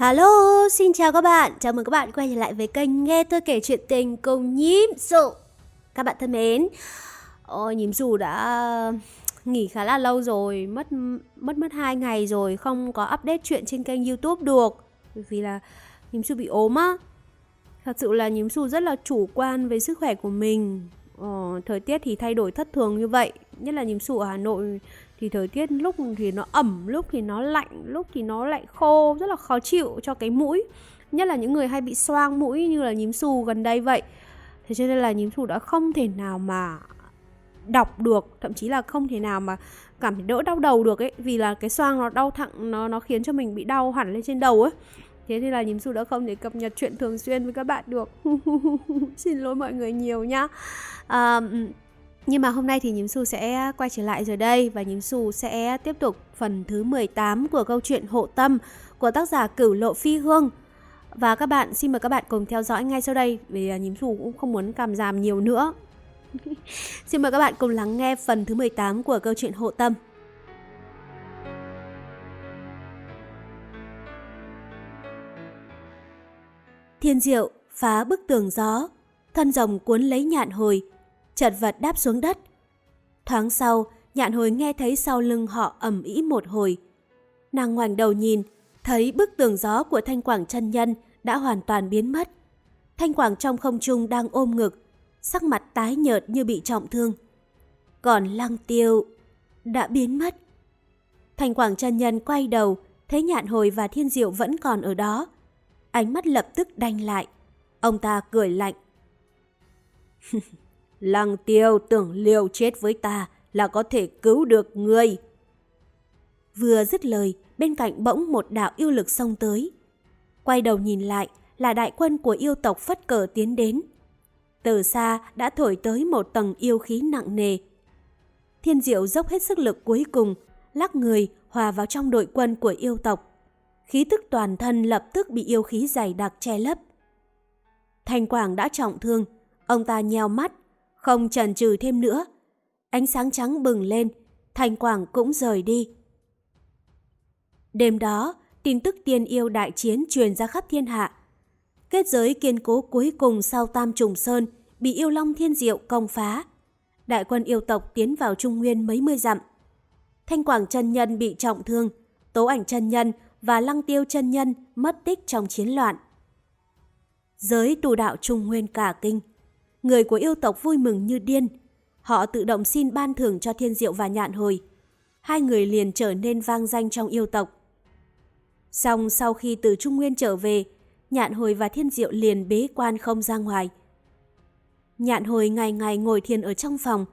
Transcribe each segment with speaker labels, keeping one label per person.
Speaker 1: Hello, xin chào các bạn. Chào mừng các bạn quay trở lại với kênh Nghe tôi kể chuyện tình cùng nhím dụ. Các bạn thân mến, ôi nhím Dụ đã nghỉ khá là lâu rồi, mất mất mất hai ngày rồi không có update chuyện trên kênh YouTube được. Bởi vì là nhím Dụ bị ốm á. Thật sự là nhím Dụ rất là chủ quan về sức khỏe của mình. Ờ, thời tiết thì thay đổi thất thường như vậy, nhất là nhím Dụ ở Hà Nội thì thời tiết lúc thì nó ẩm lúc thì nó lạnh lúc thì nó lại khô rất là khó chịu cho cái mũi. Nhất là những người hay bị xoang mũi như là nhím xù gần đây vậy. Thế cho nên là nhím xù đã không thể nào mà đọc được thậm chí là không thể nào mà cảm thấy đỡ đau đầu được ấy. Vì là cái xoang nó đau thẳng nó nó khiến cho mình bị đau hẳn lên trên đầu ấy. Thế nên là nhím xù đã không thể cập nhật chuyện thường xuyên với các bạn được. Xin lỗi mọi người nhiều nhá. À, nhưng mà hôm nay thì Nhím Xu sẽ à, quay trở lại rồi đây và Nhím Xu sẽ à, tiếp tục phần thứ 18 của câu chuyện Hộ Tâm của tác giả Cửu Lộ Phi Hương. Và các bạn xin mời các bạn cùng theo dõi ngay sau đây vì à, Nhím Xu cũng không muốn cảm giảm nhiều nữa. xin mời các bạn cùng lắng nghe phần thứ 18 của câu chuyện Hộ Tâm. Thiên diệu phá bức tường gió, thân rồng cuốn lấy nhạn hồi, chật vật đáp xuống đất. Thoáng sau, nhạn hồi nghe thấy sau lưng họ ẩm ý một hồi. Nàng ngoảnh đầu nhìn, thấy bức tường gió của thanh quảng chân nhân đã hoàn toàn biến mất. Thanh quảng trong không trung đang ôm ngực, sắc mặt tái nhợt như bị trọng thương. Còn lăng tiêu đã biến mất. Thanh quảng chân nhân quay đầu, thấy nhạn hồi và thiên diệu vẫn còn ở đó. Ánh mắt lập tức đanh lại. Ông ta cười lạnh. Lăng tiêu tưởng liều chết với ta là có thể cứu được ngươi. Vừa dứt lời, bên cạnh bỗng một đạo yêu lực xông tới. Quay đầu nhìn lại là đại quân của yêu tộc phất cờ tiến đến. Từ xa đã thổi tới một tầng yêu khí nặng nề. Thiên diệu dốc hết sức lực cuối cùng, lắc người hòa vào trong đội quân của yêu tộc. Khí tức toàn thân lập tức bị yêu khí dày đặc che lấp. Thanh Quảng đã trọng thương, ông ta nheo mắt, không chần chừ thêm nữa. Ánh sáng trắng bừng lên, Thanh Quảng cũng rời đi. Đêm đó, tin tức tiên yêu đại chiến truyền ra khắp thiên hạ. Kết giới kiên cố cuối cùng sau Tam Trùng Sơn bị yêu long thiên diệu công phá. Đại quân yêu tộc tiến vào Trung Nguyên mấy mươi dặm. Thanh Quảng chân nhân bị trọng thương, Tố ảnh chân nhân và Lăng Tiêu chân nhân mất tích trong chiến loạn. Giới tù đạo Trung Nguyên cả kinh người của yêu tộc vui mừng như điên. Họ tự động xin ban thưởng cho thiên diệu và nhạn hồi. Hai người liền trở nên vang danh trong yêu tộc. Xong sau khi từ Trung Nguyên trở về, nhạn hồi và thiên diệu liền bế quan không ra ngoài. Nhạn hồi ngày ngày ngồi thiền ở trong phòng,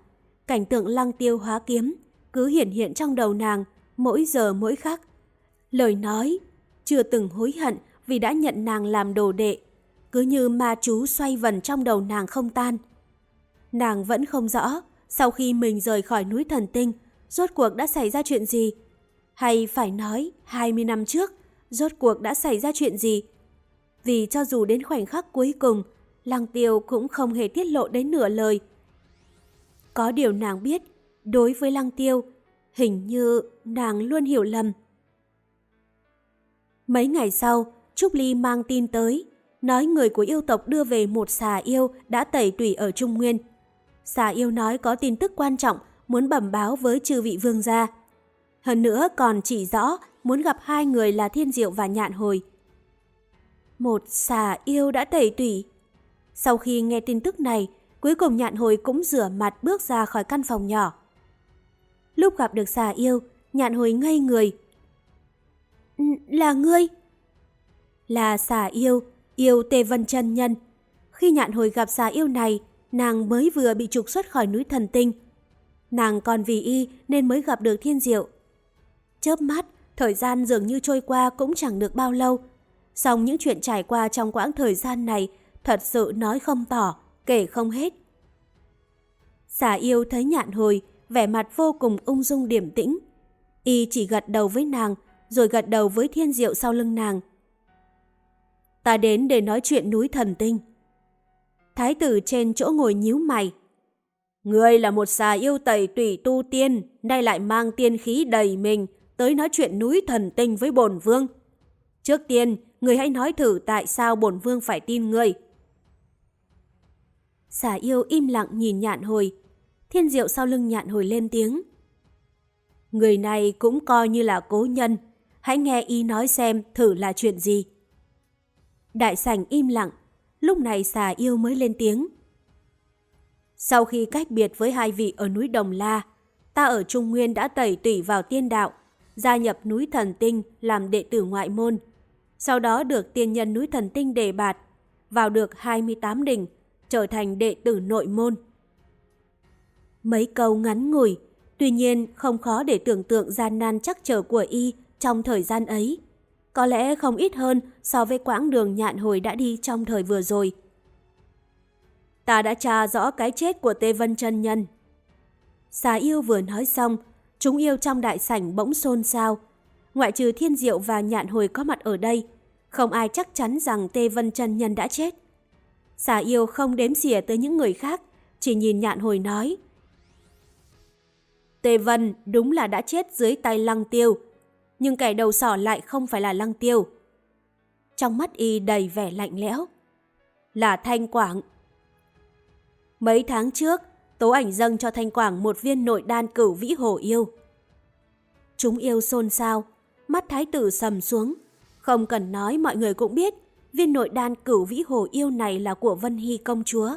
Speaker 1: cảnh tượng lăng tiêu hóa kiếm, cứ hiển hiện trong đầu nàng, mỗi giờ mỗi khắc. Lời nói, chưa từng hối hận vì đã nhận nàng làm đồ đệ, cứ như ma chú xoay vần trong đầu nàng không tan. Nàng vẫn không rõ, sau khi mình rời khỏi núi thần tinh, rốt cuộc đã xảy ra chuyện gì? Hay phải nói 20 năm trước, rốt cuộc đã xảy ra chuyện gì? Vì cho dù đến khoảnh khắc cuối cùng, Lăng Tiêu cũng không hề tiết lộ đến nửa lời. Có điều nàng biết, đối với Lăng Tiêu, hình như nàng luôn hiểu lầm. Mấy ngày sau, Trúc Ly mang tin tới, nói người của yêu tộc đưa về một xà yêu đã tẩy tủy ở Trung Nguyên. Xà yêu nói có tin tức quan trọng muốn bẩm báo với chư vị vương gia. Hơn nữa còn chỉ rõ muốn gặp hai người là Thiên Diệu và Nhạn Hồi. Một xà yêu đã tẩy tủy. Sau khi nghe tin tức này, cuối cùng Nhạn Hồi cũng rửa mặt bước ra khỏi căn phòng nhỏ. Lúc gặp được xà yêu, Nhạn Hồi ngây người. Là ngươi? Là xà yêu, yêu Tề Vân chân Nhân. Khi nhạn hồi gặp xà yêu này, nàng mới vừa bị trục xuất khỏi núi thần tinh. Nàng còn vì y nên mới gặp được thiên diệu. Chớp mắt, thời gian dường như trôi qua cũng chẳng được bao lâu. Song những chuyện trải qua trong quãng thời gian này thật sự nói không tỏ, kể không hết. Xà yêu thấy nhạn hồi, vẻ mặt vô cùng ung dung điềm tĩnh. Y chỉ gật đầu với nàng, rồi gật đầu với thiên diệu sau lưng nàng ta đến để nói chuyện núi thần tinh. Thái tử trên chỗ ngồi nhíu mày. Ngươi là một xà yêu tẩy tùy tu tiên, nay lại mang tiên khí đầy mình, tới nói chuyện núi thần tinh với bồn vương. Trước tiên, người hãy nói thử tại sao bổn vương phải tin người. Xà yêu im lặng nhìn nhạn hồi. Thiên diệu sau lưng nhạn hồi lên tiếng. Người này cũng coi như là cố nhân. Hãy nghe y nói xem thử là chuyện gì. Đại sảnh im lặng. Lúc này xà yêu mới lên tiếng. Sau khi cách biệt với hai vị ở núi Đồng La, ta ở Trung Nguyên đã tẩy tủy vào tiên đạo, gia nhập núi Thần Tinh làm đệ tử ngoại môn. Sau đó được tiên nhân núi Thần Tinh đề bạt, vào được 28 đỉnh, trở thành đệ tử nội môn. Mấy câu ngắn ngủi, tuy nhiên không khó để tưởng tượng gian nan chắc trở của y trong thời gian ấy. Có lẽ không ít hơn so với quãng đường nhạn hồi đã đi trong thời vừa rồi. Ta đã tra rõ cái chết của Tê Vân chân Nhân. Xà yêu vừa nói xong, chúng yêu trong đại sảnh bỗng xôn xao. Ngoại trừ thiên diệu và nhạn hồi có mặt ở đây, không ai chắc chắn rằng Tê Vân chân Nhân đã chết. Xà yêu không đếm xỉa tới những người khác, chỉ nhìn nhạn hồi nói. tê Vân đúng là đã chết dưới tay lăng tiêu, nhưng kẻ đầu sỏ lại không phải là lăng tiêu. Trong mắt y đầy vẻ lạnh lẽo. Là Thanh Quảng. Mấy tháng trước, Tố ảnh dâng cho Thanh Quảng một viên nội đan cửu vĩ hồ yêu. Chúng yêu xôn xao, mắt thái tử sầm xuống. Không cần nói mọi người cũng biết viên nội đan cửu vĩ hồ yêu này là của Vân Hy công chúa.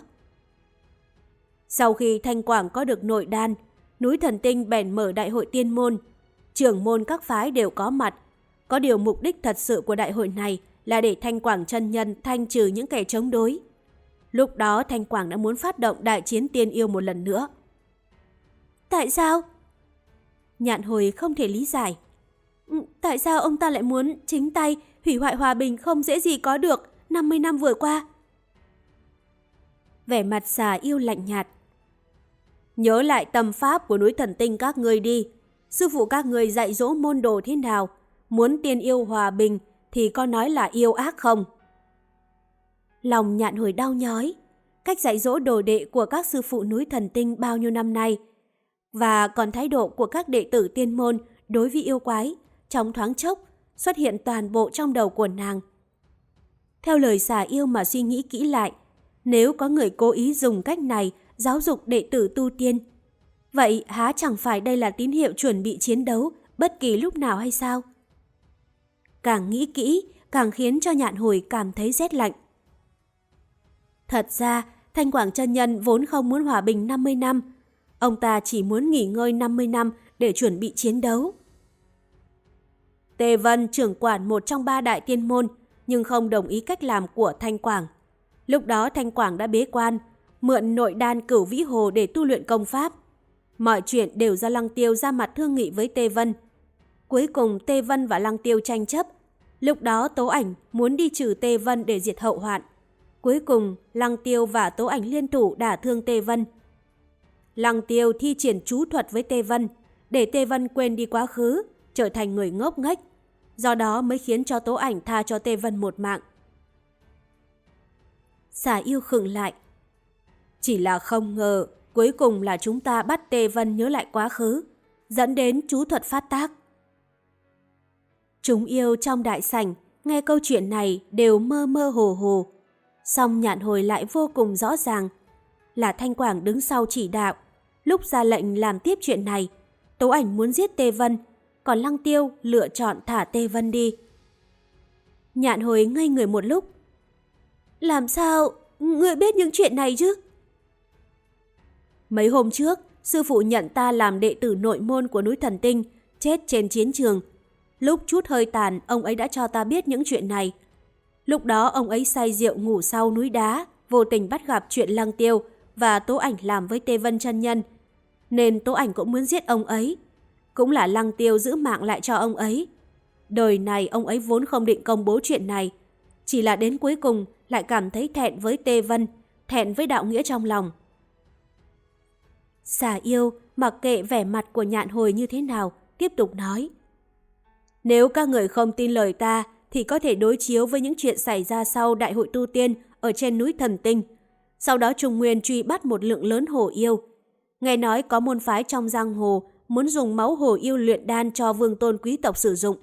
Speaker 1: Sau khi Thanh Quảng có được nội đan, núi thần tinh bèn mở đại hội tiên môn. Trưởng môn các phái đều có mặt. Có điều mục đích thật sự của đại hội này là để Thanh Quảng chân nhân thanh trừ những kẻ chống đối. Lúc đó Thanh Quảng đã muốn phát động đại chiến tiên yêu một lần nữa. Tại sao? Nhạn hồi không thể lý giải. Ừ, tại sao ông ta lại muốn chính tay hủy hoại hòa bình không dễ gì có được 50 năm vừa qua? Vẻ mặt xà yêu lạnh nhạt. Nhớ lại tâm pháp của núi thần tinh các ngươi đi. Sư phụ các người dạy dỗ môn đồ thế nào? Muốn tiên yêu hòa bình thì có nói là yêu ác không? Lòng nhạn hồi đau nhói. Cách dạy dỗ đồ đệ của các sư phụ núi thần tinh bao nhiêu năm nay và còn thái độ của các đệ tử tiên môn đối với yêu quái trong thoáng chốc xuất hiện toàn bộ trong đầu của nàng. Theo lời xà yêu mà suy nghĩ kỹ lại, nếu có người cố ý dùng cách này giáo dục đệ tử tu tiên, vậy há chẳng phải đây là tín hiệu chuẩn bị chiến đấu bất kỳ lúc nào hay sao? Càng nghĩ kỹ, càng khiến cho nhạn hồi cảm thấy rét lạnh. Thật ra, Thanh Quảng chân Nhân vốn không muốn hòa bình 50 năm. Ông ta chỉ muốn nghỉ ngơi 50 năm để chuẩn bị chiến đấu. Tề Vân trưởng quản một trong ba đại tiên môn, nhưng không đồng ý cách làm của Thanh Quảng. Lúc đó Thanh Quảng đã bế quan, mượn nội đan cửu vĩ hồ để tu luyện công pháp. Mọi chuyện đều do Lăng Tiêu ra mặt thương nghị với Tê Vân. Cuối cùng Tê Vân và Lăng Tiêu tranh chấp. Lúc đó Tố Ảnh muốn đi trừ Tê Vân để diệt hậu hoạn. Cuối cùng, Lăng Tiêu và Tố Ảnh liên thủ đả thương Tê Vân. Lăng Tiêu thi triển chú thuật với Tê Vân, để Tê Vân quên đi quá khứ, trở thành người ngốc nghếch, do đó mới khiến cho Tố Ảnh tha cho Tê Vân một mạng. Xà yêu khựng lại. Chỉ là không ngờ, cuối cùng là chúng ta bắt Tê Vân nhớ lại quá khứ, dẫn đến chú thuật phát tác. Chúng yêu trong đại sảnh, nghe câu chuyện này đều mơ mơ hồ hồ. song nhạn hồi lại vô cùng rõ ràng. Là Thanh Quảng đứng sau chỉ đạo. Lúc ra lệnh làm tiếp chuyện này, Tố ảnh muốn giết Tê Vân còn Lăng Tiêu lựa chọn thả Tê Vân đi. Nhạn hồi ngây người một lúc. Làm sao người biết những chuyện này chứ? Mấy hôm trước, sư phụ nhận ta làm đệ tử nội môn của núi thần tinh, chết trên chiến trường. Lúc chút hơi tàn, ông ấy đã cho ta biết những chuyện này. Lúc đó ông ấy say rượu ngủ sau núi đá, vô tình bắt gặp chuyện lăng tiêu và tố ảnh làm với Tê Vân chân nhân. Nên tố ảnh cũng muốn giết ông ấy, cũng là lăng tiêu giữ mạng lại cho ông ấy. Đời này ông ấy vốn không định công bố chuyện này, chỉ là đến cuối cùng lại cảm thấy thẹn với Tê Vân, thẹn với đạo nghĩa trong lòng. Xà yêu, mặc kệ vẻ mặt của nhạn hồi như thế nào, tiếp tục nói. Nếu các người không tin lời ta, thì có thể đối chiếu với những chuyện xảy ra sau Đại hội Tu Tiên ở trên núi Thần Tinh. Sau đó Trung Nguyên truy bắt một lượng lớn hồ yêu. Nghe nói có môn phái trong giang hồ muốn dùng máu hồ yêu luyện đan cho vương tôn quý tộc sử dụng.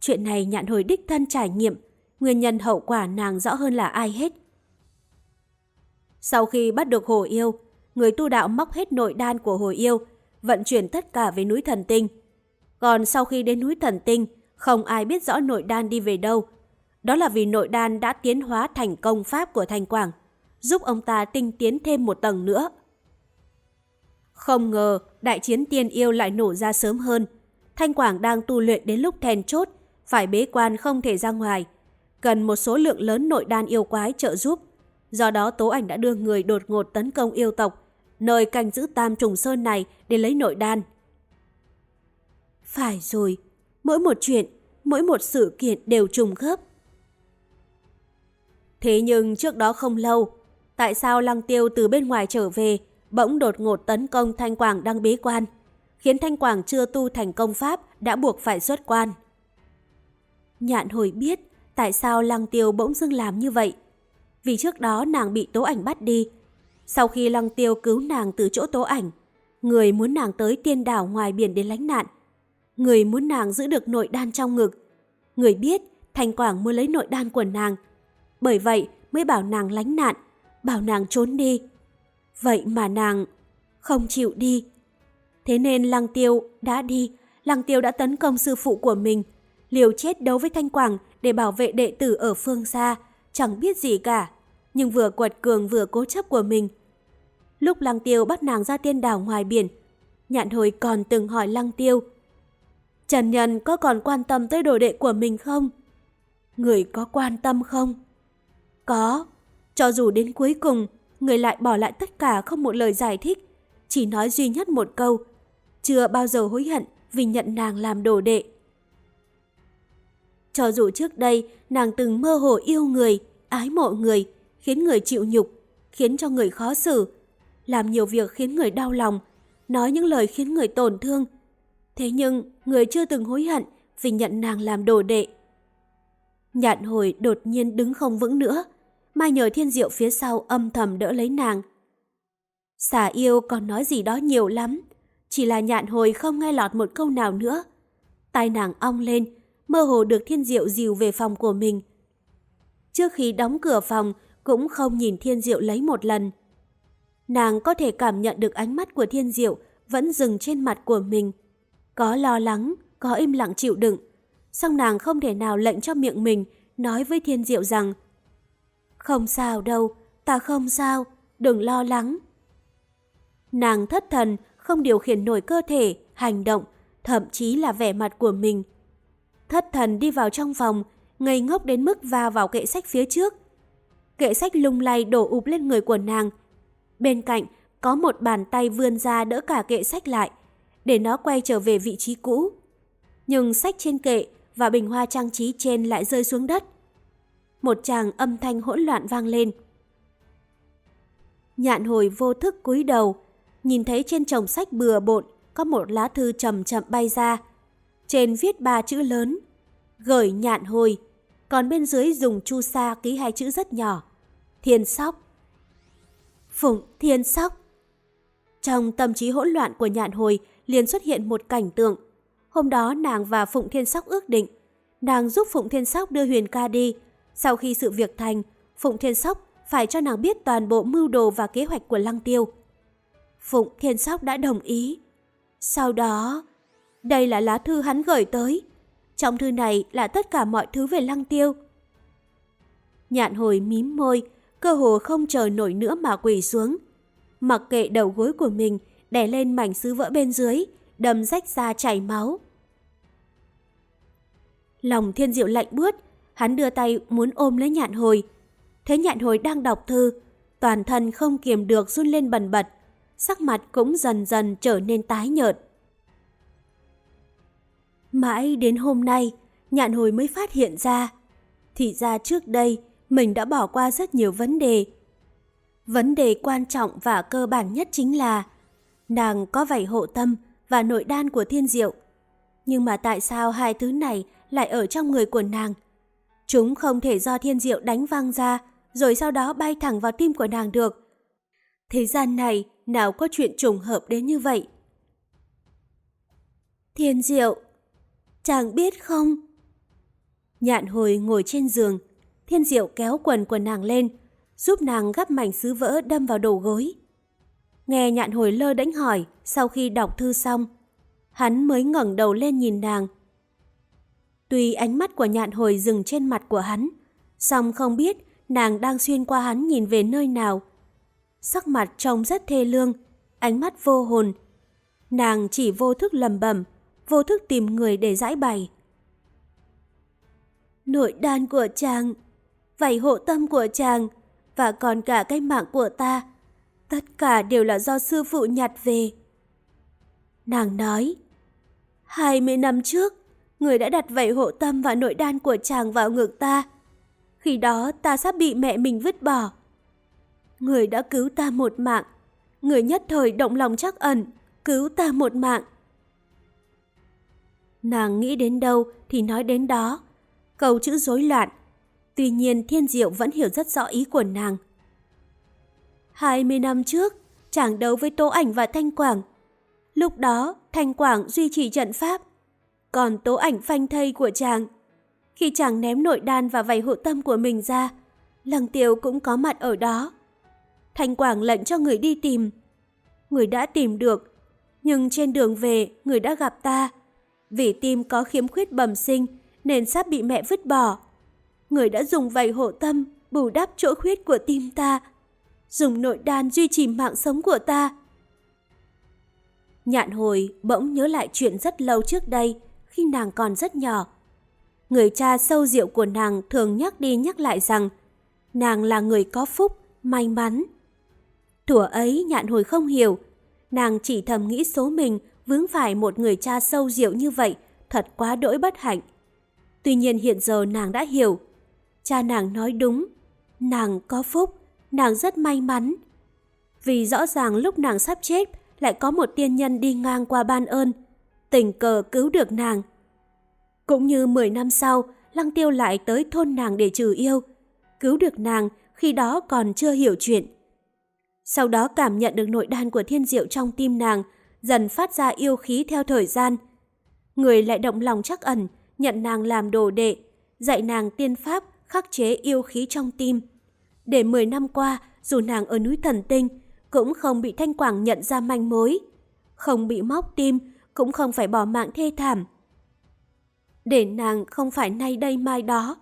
Speaker 1: Chuyện này nhạn hồi đích thân trải nghiệm, nguyên nhân hậu quả nàng rõ hơn là ai hết. Sau khi bắt được hồ yêu, người tu đạo móc hết nội đan của hồi yêu, vận chuyển tất cả về núi thần tinh. Còn sau khi đến núi thần tinh, không ai biết rõ nội đan đi về đâu. Đó là vì nội đan đã tiến hóa thành công pháp của Thanh Quảng, giúp ông ta tinh tiến thêm một tầng nữa. Không ngờ, đại chiến tiên yêu lại nổ ra sớm hơn. Thanh Quảng đang tu luyện đến lúc then chốt, phải bế quan không thể ra ngoài. Cần một số lượng lớn nội đan yêu quái trợ giúp. Do đó Tố Ảnh đã đưa người đột ngột tấn công yêu tộc, nơi canh giữ tam trùng sơn này để lấy nội đan. Phải rồi, mỗi một chuyện, mỗi một sự kiện đều trùng khớp. Thế nhưng trước đó không lâu, tại sao Lăng Tiêu từ bên ngoài trở về, bỗng đột ngột tấn công Thanh Quảng đang bế quan, khiến Thanh Quảng chưa tu thành công pháp đã buộc phải xuất quan. Nhạn hồi biết tại sao Lăng Tiêu bỗng dưng làm như vậy. Vì trước đó nàng bị tố ảnh bắt đi. Sau khi Lăng Tiêu cứu nàng từ chỗ tố ảnh, người muốn nàng tới tiên đảo ngoài biển đến lánh nạn. Người muốn nàng giữ được nội đan trong ngực. Người biết Thanh Quảng muốn lấy nội đan của nàng. Bởi vậy mới bảo nàng lánh nạn, bảo nàng trốn đi. Vậy mà nàng không chịu đi. Thế nên Lăng Tiêu đã đi, Lăng Tiêu đã tấn công sư phụ của mình, liều chết đấu với Thanh Quảng để bảo vệ đệ tử ở phương xa, chẳng biết gì cả, nhưng vừa quật cường vừa cố chấp của mình. Lúc Lăng Tiêu bắt nàng ra tiên đảo ngoài biển, nhạn hồi còn từng hỏi Lăng Tiêu, Trần Nhân có còn quan tâm tới đồ đệ của mình không? Người có quan tâm không? Có, cho dù đến cuối cùng, người lại bỏ lại tất cả không một lời giải thích, chỉ nói duy nhất một câu, chưa bao giờ hối hận vì nhận nàng làm đồ đệ. Cho dù trước đây nàng từng mơ hồ yêu người, ái mộ người, khiến người chịu nhục, khiến cho người khó xử, làm nhiều việc khiến người đau lòng, nói những lời khiến người tổn thương. Thế nhưng người chưa từng hối hận vì nhận nàng làm đồ đệ. Nhạn hồi đột nhiên đứng không vững nữa, mai nhờ thiên diệu phía sau âm thầm đỡ lấy nàng. Xà yêu còn nói gì đó nhiều lắm, chỉ là nhạn hồi không nghe lọt một câu nào nữa. Tai nàng ong lên, mơ hồ được thiên diệu dìu về phòng của mình. Trước khi đóng cửa phòng, cũng không nhìn thiên diệu lấy một lần. Nàng có thể cảm nhận được ánh mắt của thiên diệu vẫn dừng trên mặt của mình. Có lo lắng, có im lặng chịu đựng. Song nàng không thể nào lệnh cho miệng mình nói với thiên diệu rằng Không sao đâu, ta không sao, đừng lo lắng. Nàng thất thần, không điều khiển nổi cơ thể, hành động, thậm chí là vẻ mặt của mình. Thất thần đi vào trong phòng, ngây ngốc đến mức va vào kệ sách phía trước. Kệ sách lung lay đổ ụp lên người của nàng. Bên cạnh có một bàn tay vươn ra đỡ cả kệ sách lại, để nó quay trở về vị trí cũ. Nhưng sách trên kệ và bình hoa trang trí trên lại rơi xuống đất. Một chàng âm thanh hỗn loạn vang lên. Nhạn hồi vô thức cúi đầu, nhìn thấy trên chồng sách bừa bộn có một lá thư chậm chậm bay ra. Trên viết ba chữ lớn, gửi nhạn hồi, còn bên dưới dùng chu sa ký hai chữ rất nhỏ, thiên sóc. Phụng thiên sóc. Trong tâm trí hỗn loạn của nhạn hồi liền xuất hiện một cảnh tượng. Hôm đó nàng và Phụng Thiên Sóc ước định, nàng giúp Phụng Thiên Sóc đưa Huyền ca đi. Sau khi sự việc thành, Phụng Thiên Sóc phải cho nàng biết toàn bộ mưu đồ và kế hoạch của Lăng Tiêu. Phụng Thiên Sóc đã đồng ý. Sau đó, đây là lá thư hắn gửi tới. Trong thư này là tất cả mọi thứ về Lăng Tiêu. Nhạn hồi mím môi, cơ hồ không chờ nổi nữa mà quỳ xuống. Mặc kệ đầu gối của mình, đè lên mảnh sứ vỡ bên dưới, đâm rách ra chảy máu. Lòng thiên diệu lạnh buốt, hắn đưa tay muốn ôm lấy nhạn hồi. Thế nhạn hồi đang đọc thư, toàn thân không kiềm được run lên bần bật, sắc mặt cũng dần dần trở nên tái nhợt. Mãi đến hôm nay, nhạn hồi mới phát hiện ra. Thì ra trước đây, mình đã bỏ qua rất nhiều vấn đề. Vấn đề quan trọng và cơ bản nhất chính là nàng có vảy hộ tâm và nội đan của thiên diệu. Nhưng mà tại sao hai thứ này lại ở trong người của nàng? Chúng không thể do thiên diệu đánh văng ra rồi sau đó bay thẳng vào tim của nàng được. Thế gian này nào có chuyện trùng hợp đến như vậy? Thiên diệu, chàng biết không? Nhạn hồi ngồi trên giường, thiên diệu kéo quần của nàng lên, giúp nàng gắp mảnh sứ vỡ đâm vào đầu gối. Nghe nhạn hồi lơ đánh hỏi sau khi đọc thư xong, hắn mới ngẩng đầu lên nhìn nàng. Tuy ánh mắt của nhạn hồi dừng trên mặt của hắn, song không biết nàng đang xuyên qua hắn nhìn về nơi nào. Sắc mặt trông rất thê lương, ánh mắt vô hồn. Nàng chỉ vô thức lầm bẩm, vô thức tìm người để giải bày. Nội đan của chàng, vảy hộ tâm của chàng và còn cả cái mạng của ta, tất cả đều là do sư phụ nhặt về. Nàng nói, hai mươi năm trước, người đã đặt vảy hộ tâm và nội đan của chàng vào ngực ta. Khi đó ta sắp bị mẹ mình vứt bỏ. Người đã cứu ta một mạng, người nhất thời động lòng chắc ẩn, cứu ta một mạng. Nàng nghĩ đến đâu thì nói đến đó, câu chữ rối loạn. Tuy nhiên Thiên Diệu vẫn hiểu rất rõ ý của nàng. 20 năm trước, chàng đấu với Tố Ảnh và Thanh Quảng. Lúc đó, Thanh Quảng duy trì trận pháp, còn Tố Ảnh phanh thây của chàng. Khi chàng ném nội đan và vảy hộ tâm của mình ra, Lăng Tiêu cũng có mặt ở đó. Thanh Quảng lệnh cho người đi tìm. Người đã tìm được, nhưng trên đường về người đã gặp ta. Vì tim có khiếm khuyết bẩm sinh nên sắp bị mẹ vứt bỏ. Người đã dùng vầy hộ tâm bù đắp chỗ khuyết của tim ta, dùng nội đan duy trì mạng sống của ta. Nhạn hồi bỗng nhớ lại chuyện rất lâu trước đây khi nàng còn rất nhỏ. Người cha sâu diệu của nàng thường nhắc đi nhắc lại rằng nàng là người có phúc, may mắn. Thủa ấy nhạn hồi không hiểu, nàng chỉ thầm nghĩ số mình vướng phải một người cha sâu diệu như vậy thật quá đỗi bất hạnh. Tuy nhiên hiện giờ nàng đã hiểu, cha nàng nói đúng, nàng có phúc, nàng rất may mắn. Vì rõ ràng lúc nàng sắp chết lại có một tiên nhân đi ngang qua ban ơn, tình cờ cứu được nàng. Cũng như 10 năm sau, Lăng Tiêu lại tới thôn nàng để trừ yêu, cứu được nàng khi đó còn chưa hiểu chuyện. Sau đó cảm nhận được nội đan của thiên diệu trong tim nàng, dần phát ra yêu khí theo thời gian. Người lại động lòng chắc ẩn, nhận nàng làm đồ đệ, dạy nàng tiên pháp khắc chế yêu khí trong tim. Để 10 năm qua, dù nàng ở núi thần tinh, cũng không bị Thanh Quảng nhận ra manh mối. Không bị móc tim, cũng không phải bỏ mạng thê thảm. Để nàng không phải nay đây mai đó,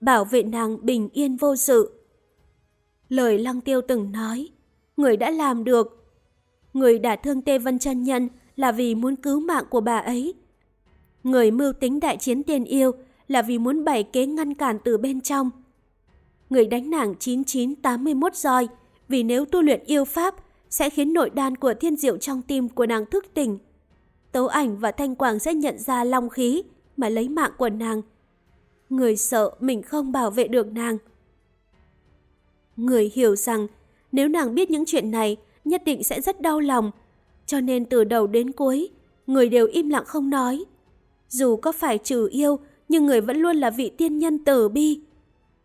Speaker 1: bảo vệ nàng bình yên vô sự. Lời Lăng Tiêu từng nói, người đã làm được. Người đã thương Tê Vân chân Nhân là vì muốn cứu mạng của bà ấy. Người mưu tính đại chiến tiền yêu là vì muốn bày kế ngăn cản từ bên trong. Người đánh nàng 9981 roi vì nếu tu luyện yêu pháp sẽ khiến nội đan của thiên diệu trong tim của nàng thức tỉnh. Tấu ảnh và thanh quảng sẽ nhận ra long khí mà lấy mạng của nàng. Người sợ mình không bảo vệ được nàng. Người hiểu rằng nếu nàng biết những chuyện này nhất định sẽ rất đau lòng. Cho nên từ đầu đến cuối, người đều im lặng không nói. Dù có phải trừ yêu, nhưng người vẫn luôn là vị tiên nhân tử bi.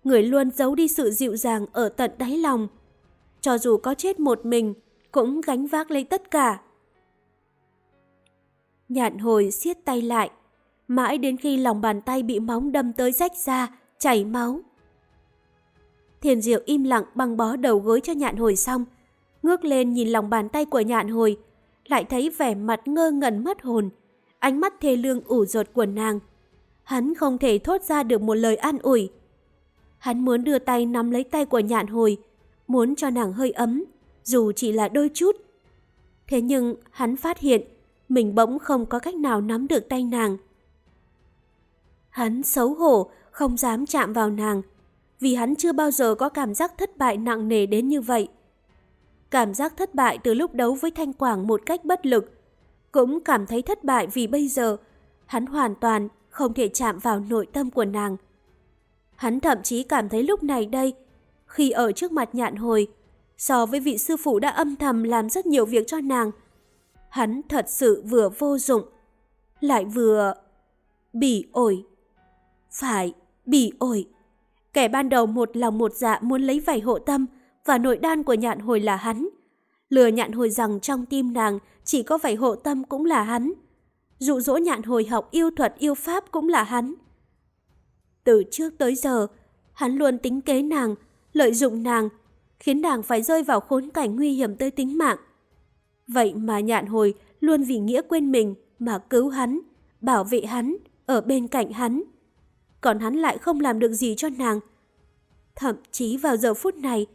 Speaker 1: Người luôn giấu đi sự dịu dàng ở tận đáy lòng. Cho dù có chết một mình, cũng gánh vác lấy tất cả. Nhạn hồi siết tay lại, mãi đến khi lòng bàn tay bị móng đâm tới rách ra, chảy máu. Thiền diệu im lặng băng bó đầu gối cho nhạn hồi xong, ngước lên nhìn lòng bàn tay của nhạn hồi, lại thấy vẻ mặt ngơ ngẩn mất hồn, ánh mắt thê lương ủ rột của nàng. Hắn không thể thốt ra được một lời an ủi. Hắn muốn đưa tay nắm lấy tay của nhạn hồi, muốn cho nàng hơi ấm, dù chỉ là đôi chút. Thế nhưng hắn phát hiện mình bỗng không có cách nào nắm được tay nàng. Hắn xấu hổ, không dám chạm vào nàng, vì hắn chưa bao giờ có cảm giác thất bại nặng nề đến như vậy. Cảm giác thất bại từ lúc đấu với Thanh Quảng một cách bất lực, cũng cảm thấy thất bại vì bây giờ hắn hoàn toàn không thể chạm vào nội tâm của nàng. Hắn thậm chí cảm thấy lúc này đây, khi ở trước mặt nhạn hồi, so với vị sư phụ đã âm thầm làm rất nhiều việc cho nàng, hắn thật sự vừa vô dụng, lại vừa bỉ ổi. Phải, bỉ ổi. Kẻ ban đầu một lòng một dạ muốn lấy vảy hộ tâm và nội đan của nhạn hồi là hắn. Lừa nhạn hồi rằng trong tim nàng chỉ có vảy hộ tâm cũng là hắn. Dụ dỗ nhạn hồi học yêu thuật yêu pháp cũng là hắn. Từ trước tới giờ, hắn luôn tính kế nàng, lợi dụng nàng, khiến nàng phải rơi vào khốn cảnh nguy hiểm tới tính mạng. Vậy mà nhạn hồi luôn vì nghĩa quên mình mà cứu hắn, bảo vệ hắn, ở bên cạnh hắn. Còn hắn lại không làm được gì cho nàng. Thậm chí vào giờ phút này,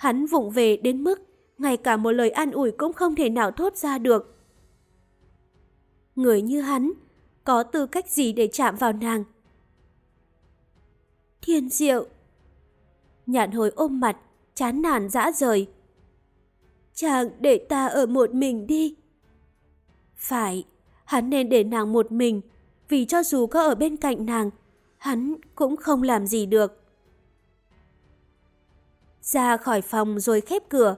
Speaker 1: hắn vụng về đến mức ngay cả một lời an ủi cũng không thể nào thốt ra được. Người như hắn, có tư cách gì để chạm vào nàng? Thiên diệu! Nhạn hồi ôm mặt, chán nản dã rời. Chàng để ta ở một mình đi. Phải, hắn nên để nàng một mình, vì cho dù có ở bên cạnh nàng, hắn cũng không làm gì được. Ra khỏi phòng rồi khép cửa,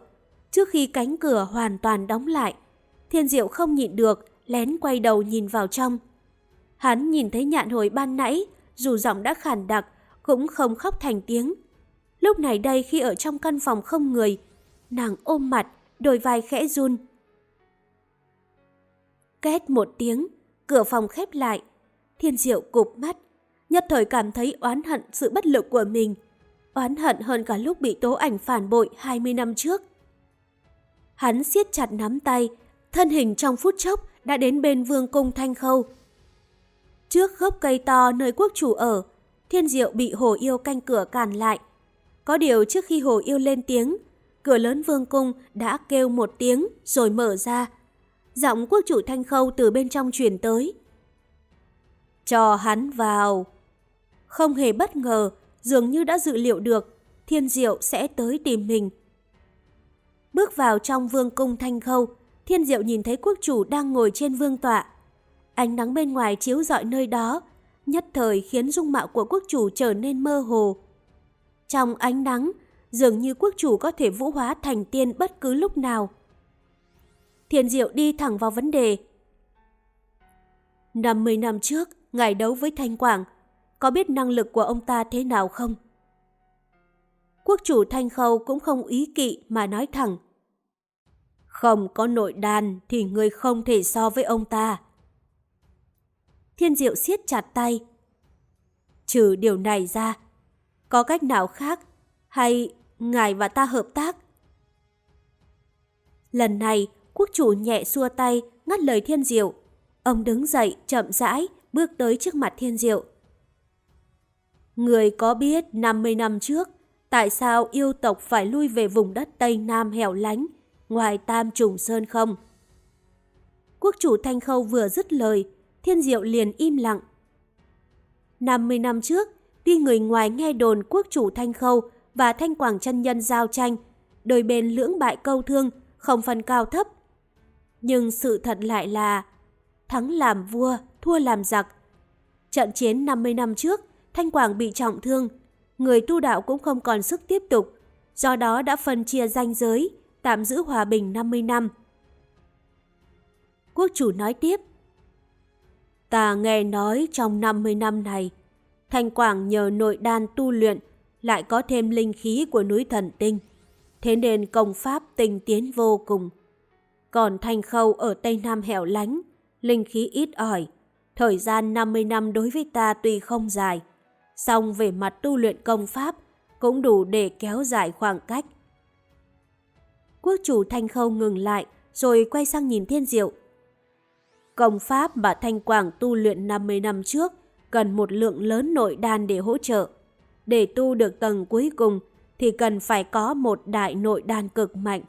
Speaker 1: trước khi cánh cửa hoàn toàn đóng lại. Thiên Diệu không nhịn được, lén quay đầu nhìn vào trong. Hắn nhìn thấy nhạn hồi ban nãy, dù giọng đã khàn đặc, cũng không khóc thành tiếng. Lúc này đây khi ở trong căn phòng không người, nàng ôm mặt, đôi vai khẽ run. Két một tiếng, cửa phòng khép lại. Thiên diệu cụp mắt, nhất thời cảm thấy oán hận sự bất lực của mình. Oán hận hơn cả lúc bị tố ảnh phản bội 20 năm trước. Hắn siết chặt nắm tay, thân hình trong phút chốc đã đến bên vương cung thanh khâu. Trước gốc cây to nơi quốc chủ ở, thiên diệu bị hồ yêu canh cửa cản lại. Có điều trước khi hồ yêu lên tiếng, cửa lớn vương cung đã kêu một tiếng rồi mở ra. Giọng quốc chủ thanh khâu từ bên trong truyền tới. Cho hắn vào. Không hề bất ngờ, dường như đã dự liệu được, thiên diệu sẽ tới tìm mình. Bước vào trong vương cung thanh khâu, thiên diệu nhìn thấy quốc chủ đang ngồi trên vương tọa. Ánh nắng bên ngoài chiếu rọi nơi đó, nhất thời khiến dung mạo của quốc chủ trở nên mơ hồ. Trong ánh nắng, dường như quốc chủ có thể vũ hóa thành tiên bất cứ lúc nào. Thiên Diệu đi thẳng vào vấn đề. 50 năm trước, ngài đấu với Thanh Quảng, có biết năng lực của ông ta thế nào không? Quốc chủ Thanh Khâu cũng không ý kỵ mà nói thẳng. Không có nội đàn thì người không thể so với ông ta. Thiên Diệu siết chặt tay. Trừ điều này ra, có cách nào khác hay ngài và ta hợp tác? Lần này, quốc chủ nhẹ xua tay, ngắt lời Thiên Diệu. Ông đứng dậy, chậm rãi, bước tới trước mặt Thiên Diệu. Người có biết 50 năm trước, tại sao yêu tộc phải lui về vùng đất Tây Nam hẻo lánh, ngoài Tam Trùng Sơn không? Quốc chủ Thanh Khâu vừa dứt lời, Thiên Diệu liền im lặng. 50 năm trước, tuy người ngoài nghe đồn quốc chủ Thanh Khâu và Thanh Quảng chân nhân giao tranh, đôi bên lưỡng bại câu thương, không phân cao thấp. Nhưng sự thật lại là thắng làm vua, thua làm giặc. Trận chiến 50 năm trước, Thanh Quảng bị trọng thương, người tu đạo cũng không còn sức tiếp tục, do đó đã phân chia danh giới, tạm giữ hòa bình 50 năm. Quốc chủ nói tiếp, Ta nghe nói trong 50 năm này, Thanh Quảng nhờ nội đan tu luyện lại có thêm linh khí của núi thần tinh, thế nên công pháp tinh tiến vô cùng. Còn Thanh Khâu ở Tây Nam hẻo lánh, linh khí ít ỏi, thời gian 50 năm đối với ta tuy không dài, song về mặt tu luyện công pháp cũng đủ để kéo dài khoảng cách. Quốc chủ Thanh Khâu ngừng lại rồi quay sang nhìn Thiên Diệu. Công pháp mà Thanh Quảng tu luyện 50 năm trước cần một lượng lớn nội đan để hỗ trợ. Để tu được tầng cuối cùng thì cần phải có một đại nội đan cực mạnh.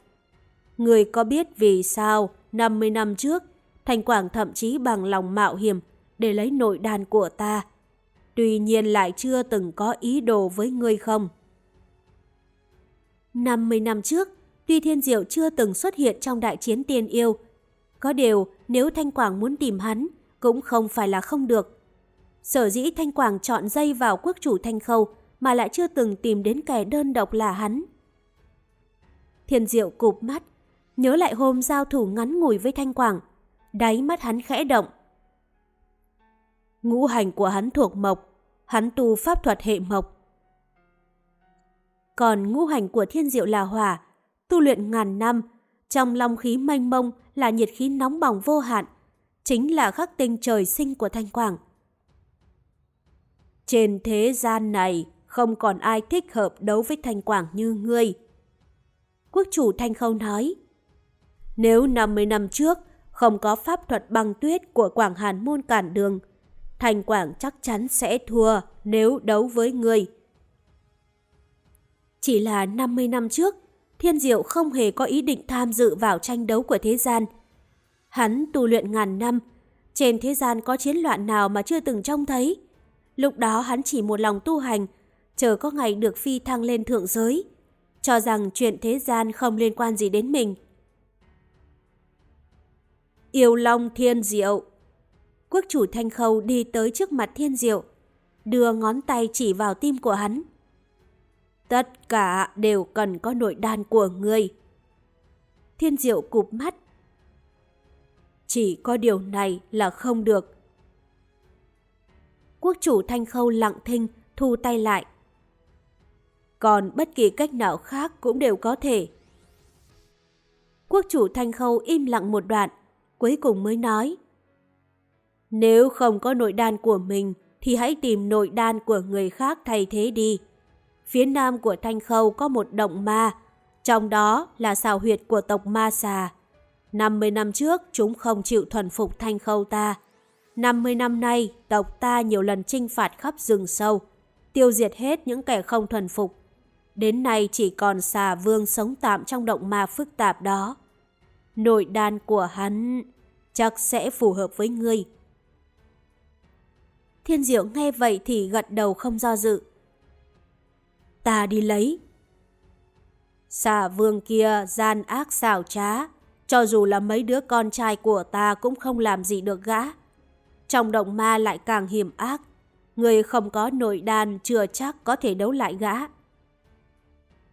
Speaker 1: Người có biết vì sao 50 năm trước Thanh Quảng thậm chí bằng lòng mạo hiểm để lấy nội đan của ta. Tuy nhiên lại chưa từng có ý đồ với ngươi không? 50 năm trước, tuy Thiên Diệu chưa từng xuất hiện trong đại chiến tiên yêu, có điều, nếu Thanh Quảng muốn tìm hắn, cũng không phải là không được. Sở dĩ Thanh Quảng chọn dây vào quốc chủ Thanh Khâu mà lại chưa từng tìm đến kẻ đơn độc là hắn. Thiên Diệu cụp mắt, nhớ lại hôm giao thủ ngắn ngủi với Thanh Quảng, đáy mắt hắn khẽ động. Ngũ hành của hắn thuộc mộc, hắn tu pháp thuật hệ mộc. Còn ngũ hành của Thiên Diệu là hỏa, tu luyện ngàn năm, trong long khí mênh mông là nhiệt khí nóng bỏng vô hạn, chính là khắc tinh trời sinh của Thanh Quảng. Trên thế gian này, không còn ai thích hợp đấu với Thanh Quảng như ngươi. Quốc chủ Thanh Khâu nói, nếu 50 năm trước không có pháp thuật băng tuyết của Quảng Hàn Môn cản đường, thành Quảng chắc chắn sẽ thua nếu đấu với người Chỉ là 50 năm trước, Thiên Diệu không hề có ý định tham dự vào tranh đấu của thế gian. Hắn tu luyện ngàn năm, trên thế gian có chiến loạn nào mà chưa từng trông thấy. Lúc đó hắn chỉ một lòng tu hành, chờ có ngày được phi thăng lên thượng giới, cho rằng chuyện thế gian không liên quan gì đến mình. Yêu Long Thiên Diệu Quốc chủ Thanh Khâu đi tới trước mặt Thiên Diệu, đưa ngón tay chỉ vào tim của hắn. Tất cả đều cần có nội đan của ngươi. Thiên Diệu cụp mắt. Chỉ có điều này là không được. Quốc chủ Thanh Khâu lặng thinh, thu tay lại. Còn bất kỳ cách nào khác cũng đều có thể. Quốc chủ Thanh Khâu im lặng một đoạn, cuối cùng mới nói. Nếu không có nội đan của mình, thì hãy tìm nội đan của người khác thay thế đi. Phía nam của Thanh Khâu có một động ma, trong đó là xào huyệt của tộc Ma Xà. 50 năm trước, chúng không chịu thuần phục Thanh Khâu ta. 50 năm nay, tộc ta nhiều lần chinh phạt khắp rừng sâu, tiêu diệt hết những kẻ không thuần phục. Đến nay chỉ còn xà vương sống tạm trong động ma phức tạp đó. Nội đan của hắn chắc sẽ phù hợp với ngươi. Thiên Diệu nghe vậy thì gật đầu không do dự. Ta đi lấy. Xà vương kia gian ác xảo trá, cho dù là mấy đứa con trai của ta cũng không làm gì được gã. Trong động ma lại càng hiểm ác, người không có nội đàn chưa chắc có thể đấu lại gã.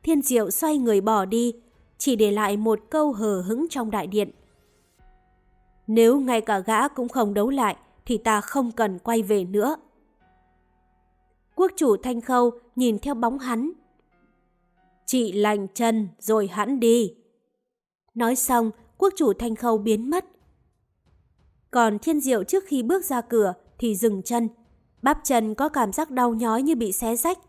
Speaker 1: Thiên Diệu xoay người bỏ đi, chỉ để lại một câu hờ hững trong đại điện. Nếu ngay cả gã cũng không đấu lại, thì ta không cần quay về nữa. Quốc chủ Thanh Khâu nhìn theo bóng hắn. Chị lành chân rồi hắn đi. Nói xong, quốc chủ Thanh Khâu biến mất. Còn thiên diệu trước khi bước ra cửa thì dừng chân. Bắp chân có cảm giác đau nhói như bị xé rách.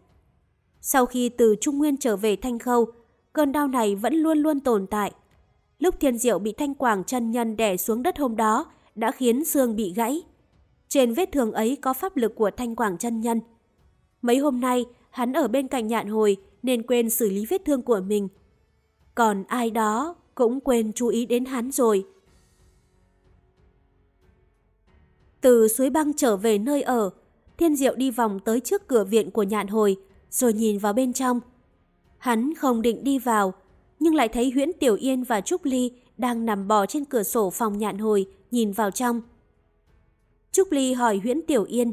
Speaker 1: Sau khi từ Trung Nguyên trở về Thanh Khâu, cơn đau này vẫn luôn luôn tồn tại. Lúc thiên diệu bị Thanh Quảng chân nhân đè xuống đất hôm đó đã khiến xương bị gãy. Trên vết thương ấy có pháp lực của Thanh Quảng chân nhân. Mấy hôm nay, hắn ở bên cạnh nhạn hồi nên quên xử lý vết thương của mình. Còn ai đó cũng quên chú ý đến hắn rồi. Từ suối băng trở về nơi ở, Thiên Diệu đi vòng tới trước cửa viện của nhạn hồi, rồi nhìn vào bên trong. Hắn không định đi vào, nhưng lại thấy Huyễn Tiểu Yên và Trúc Ly đang nằm bò trên cửa sổ phòng nhạn hồi, nhìn vào trong. Trúc Ly hỏi Huyễn Tiểu Yên.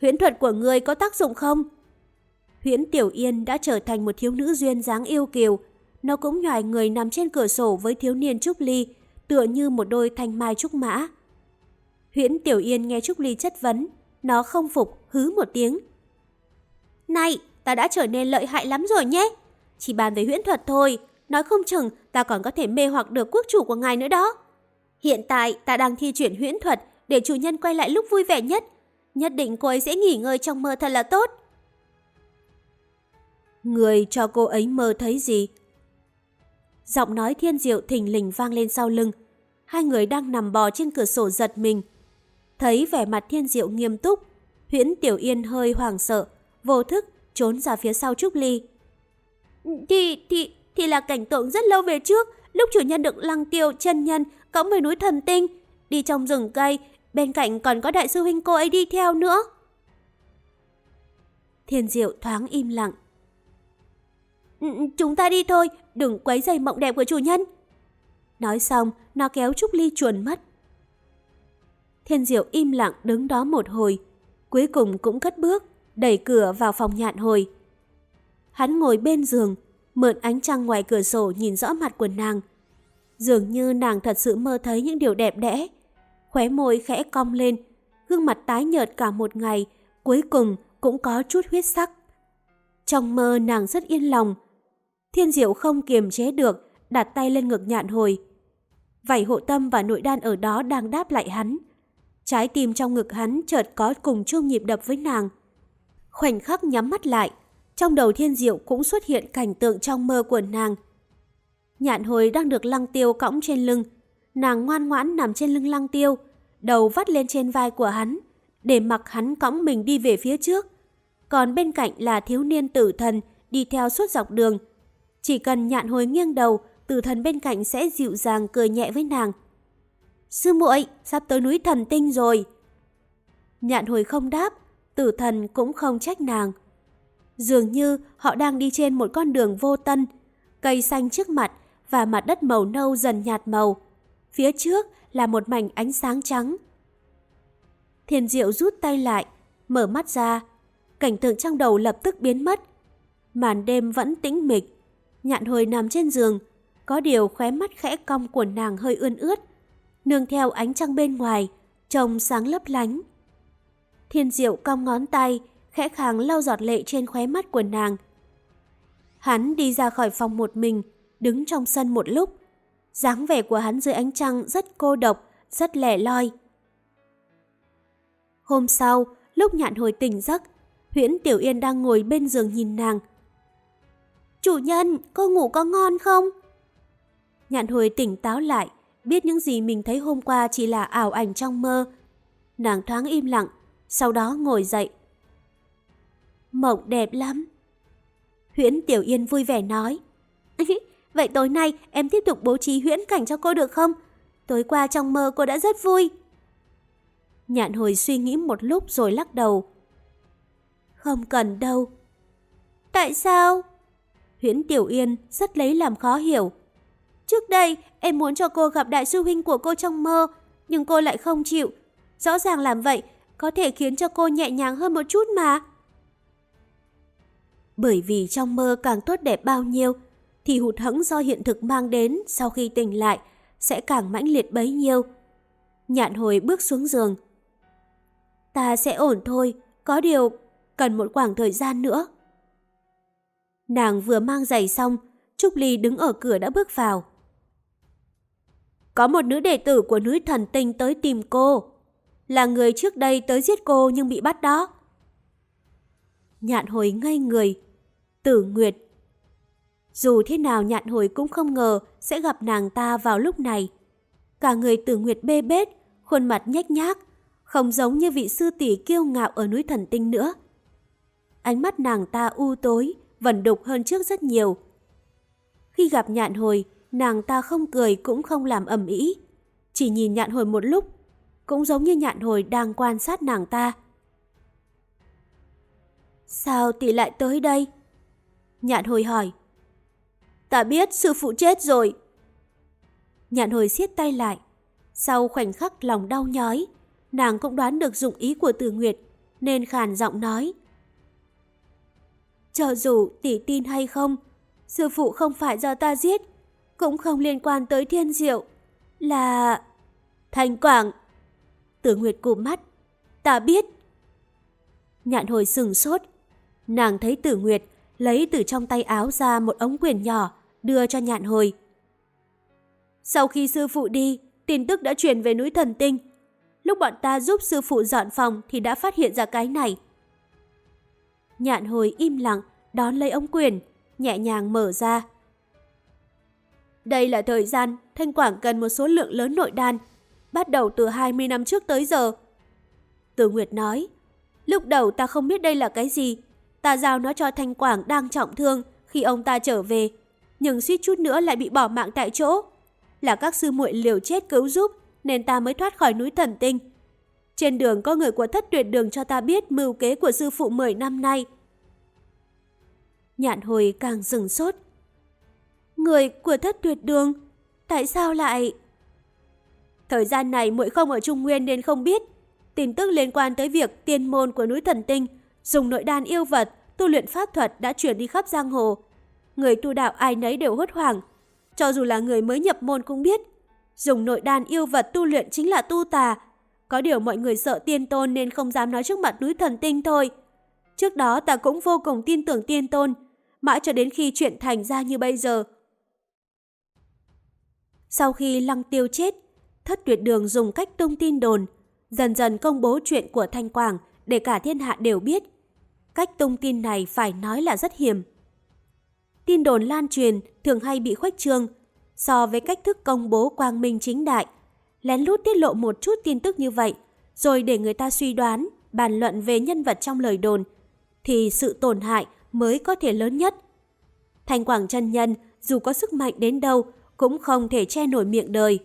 Speaker 1: Huyễn thuật của người có tác dụng không? Huyễn Tiểu Yên đã trở thành một thiếu nữ duyên dáng yêu kiều. Nó cũng nhòi người nằm trên cửa sổ với thiếu niên Trúc Ly, tựa như một đôi thanh mai trúc mã. Huyễn Tiểu Yên nghe Trúc Ly chất vấn, nó không phục, hứ một tiếng. Này, ta đã trở nên lợi hại lắm rồi nhé. Chỉ bàn về huyễn thuật thôi, nói không chừng ta còn có thể mê hoặc được quốc chủ của ngài nữa đó. Hiện tại ta đang thi chuyển huyễn thuật để chủ nhân quay lại lúc vui vẻ nhất. Nhất định cô ấy sẽ nghỉ ngơi trong mơ thật là tốt. Người cho cô ấy mơ thấy gì? Giọng nói thiên diệu thình lình vang lên sau lưng. Hai người đang nằm bò trên cửa sổ giật mình. Thấy vẻ mặt thiên diệu nghiêm túc, huyễn tiểu yên hơi hoảng sợ, vô thức trốn ra phía sau Trúc Ly. Thì, thì, thì là cảnh tượng rất lâu về trước, lúc chủ nhân được lăng tiêu chân nhân cõng về núi thần tinh, đi trong rừng cây, bên cạnh còn có đại sư huynh cô ấy đi theo nữa. Thiên diệu thoáng im lặng. Ừ, chúng ta đi thôi, đừng quấy giày mộng đẹp của chủ nhân. Nói xong, nó kéo Trúc Ly chuồn mất. Thiên diệu im lặng đứng đó một hồi, cuối cùng cũng cất bước, đẩy cửa vào phòng nhạn hồi. Hắn ngồi bên giường, mượn ánh trăng ngoài cửa sổ nhìn rõ mặt của nàng. Dường như nàng thật sự mơ thấy những điều đẹp đẽ. Khóe môi khẽ cong lên, gương mặt tái nhợt cả một ngày, cuối cùng cũng có chút huyết sắc. Trong mơ nàng rất yên lòng. Thiên diệu không kiềm chế được, đặt tay lên ngực nhạn hồi. Vảy hộ tâm và nội đan ở đó đang đáp lại hắn. Trái tim trong ngực hắn chợt có cùng chung nhịp đập với nàng. Khoảnh khắc nhắm mắt lại, trong đầu thiên diệu cũng xuất hiện cảnh tượng trong mơ của nàng. Nhạn hồi đang được lăng tiêu cõng trên lưng. Nàng ngoan ngoãn nằm trên lưng lăng tiêu, đầu vắt lên trên vai của hắn, để mặc hắn cõng mình đi về phía trước. Còn bên cạnh là thiếu niên tử thần đi theo suốt dọc đường. Chỉ cần nhạn hồi nghiêng đầu, tử thần bên cạnh sẽ dịu dàng cười nhẹ với nàng. Sư muội, sắp tới núi thần tinh rồi. Nhạn hồi không đáp, tử thần cũng không trách nàng. Dường như họ đang đi trên một con đường vô tân, cây xanh trước mặt và mặt đất màu nâu dần nhạt màu. Phía trước là một mảnh ánh sáng trắng. Thiên Diệu rút tay lại, mở mắt ra. Cảnh tượng trong đầu lập tức biến mất. Màn đêm vẫn tĩnh mịch. Nhạn hồi nằm trên giường, có điều khóe mắt khẽ cong của nàng hơi ươn ướt, nương theo ánh trăng bên ngoài, trông sáng lấp lánh. Thiên Diệu cong ngón tay, khẽ khàng lau giọt lệ trên khóe mắt của nàng. Hắn đi ra khỏi phòng một mình, đứng trong sân một lúc dáng vẻ của hắn dưới ánh trăng rất cô độc, rất lẻ loi. Hôm sau, lúc nhạn hồi tỉnh giấc, Huyễn Tiểu Yên đang ngồi bên giường nhìn nàng. Chủ nhân, cô ngủ có ngon không? Nhạn hồi tỉnh táo lại, biết những gì mình thấy hôm qua chỉ là ảo ảnh trong mơ. Nàng thoáng im lặng, sau đó ngồi dậy. Mộng đẹp lắm. Huyễn Tiểu Yên vui vẻ nói. Vậy tối nay em tiếp tục bố trí huyễn cảnh cho cô được không? Tối qua trong mơ cô đã rất vui. Nhạn hồi suy nghĩ một lúc rồi lắc đầu. Không cần đâu. Tại sao? Huyễn Tiểu Yên rất lấy làm khó hiểu. Trước đây em muốn cho cô gặp đại sư huynh của cô trong mơ, nhưng cô lại không chịu. Rõ ràng làm vậy có thể khiến cho cô nhẹ nhàng hơn một chút mà. Bởi vì trong mơ càng tốt đẹp bao nhiêu, thì hụt hẫng do hiện thực mang đến sau khi tỉnh lại sẽ càng mãnh liệt bấy nhiêu. Nhạn hồi bước xuống giường. Ta sẽ ổn thôi, có điều cần một khoảng thời gian nữa. Nàng vừa mang giày xong, Trúc Ly đứng ở cửa đã bước vào. Có một nữ đệ tử của núi thần tinh tới tìm cô. Là người trước đây tới giết cô nhưng bị bắt đó. Nhạn hồi ngây người. Tử Nguyệt. Dù thế nào nhạn hồi cũng không ngờ sẽ gặp nàng ta vào lúc này. Cả người tử Nguyệt bê bết, khuôn mặt nhếch nhác, không giống như vị sư tỷ kiêu ngạo ở núi thần tinh nữa. Ánh mắt nàng ta u tối, vẩn đục hơn trước rất nhiều. Khi gặp nhạn hồi, nàng ta không cười cũng không làm ầm ĩ, chỉ nhìn nhạn hồi một lúc, cũng giống như nhạn hồi đang quan sát nàng ta. Sao tỷ lại tới đây? Nhạn hồi hỏi. Ta biết sư phụ chết rồi. Nhạn hồi siết tay lại. Sau khoảnh khắc lòng đau nhói, nàng cũng đoán được dụng ý của Từ Nguyệt, nên khàn giọng nói. Cho dù tỷ tin hay không, sư phụ không phải do ta giết, cũng không liên quan tới thiên diệu, là... Thành Quảng. Tử Nguyệt cụm mắt. Ta biết. Nhạn hồi sừng sốt. Nàng thấy Tử Nguyệt lấy từ trong tay áo ra một ống quyền nhỏ, đưa cho nhạn hồi. Sau khi sư phụ đi, tin tức đã truyền về núi thần tinh. Lúc bọn ta giúp sư phụ dọn phòng thì đã phát hiện ra cái này. Nhạn hồi im lặng, đón lấy ống quyền, nhẹ nhàng mở ra. Đây là thời gian Thanh Quảng cần một số lượng lớn nội đan, bắt đầu từ 20 năm trước tới giờ. Từ Nguyệt nói, lúc đầu ta không biết đây là cái gì, ta giao nó cho Thanh Quảng đang trọng thương khi ông ta trở về, nhưng suýt chút nữa lại bị bỏ mạng tại chỗ. Là các sư muội liều chết cứu giúp nên ta mới thoát khỏi núi thần tinh. Trên đường có người của thất tuyệt đường cho ta biết mưu kế của sư phụ 10 năm nay. Nhạn hồi càng dừng sốt. Người của thất tuyệt đường, tại sao lại... Thời gian này muội không ở Trung Nguyên nên không biết. Tin tức liên quan tới việc tiên môn của núi thần tinh dùng nội đan yêu vật, tu luyện pháp thuật đã chuyển đi khắp giang hồ. Người tu đạo ai nấy đều hốt hoảng. Cho dù là người mới nhập môn cũng biết, dùng nội đan yêu vật tu luyện chính là tu tà. Có điều mọi người sợ tiên tôn nên không dám nói trước mặt núi thần tinh thôi. Trước đó ta cũng vô cùng tin tưởng tiên tôn, mãi cho đến khi chuyện thành ra như bây giờ. Sau khi lăng tiêu chết, thất tuyệt đường dùng cách tung tin đồn, dần dần công bố chuyện của Thanh Quảng để cả thiên hạ đều biết. Cách tung tin này phải nói là rất hiểm. Tin đồn lan truyền thường hay bị khuếch trương, so với cách thức công bố quang minh chính đại. Lén lút tiết lộ một chút tin tức như vậy, rồi để người ta suy đoán, bàn luận về nhân vật trong lời đồn, thì sự tổn hại mới có thể lớn nhất. Thanh Quảng chân nhân dù có sức mạnh đến đâu cũng không thể che nổi miệng đời.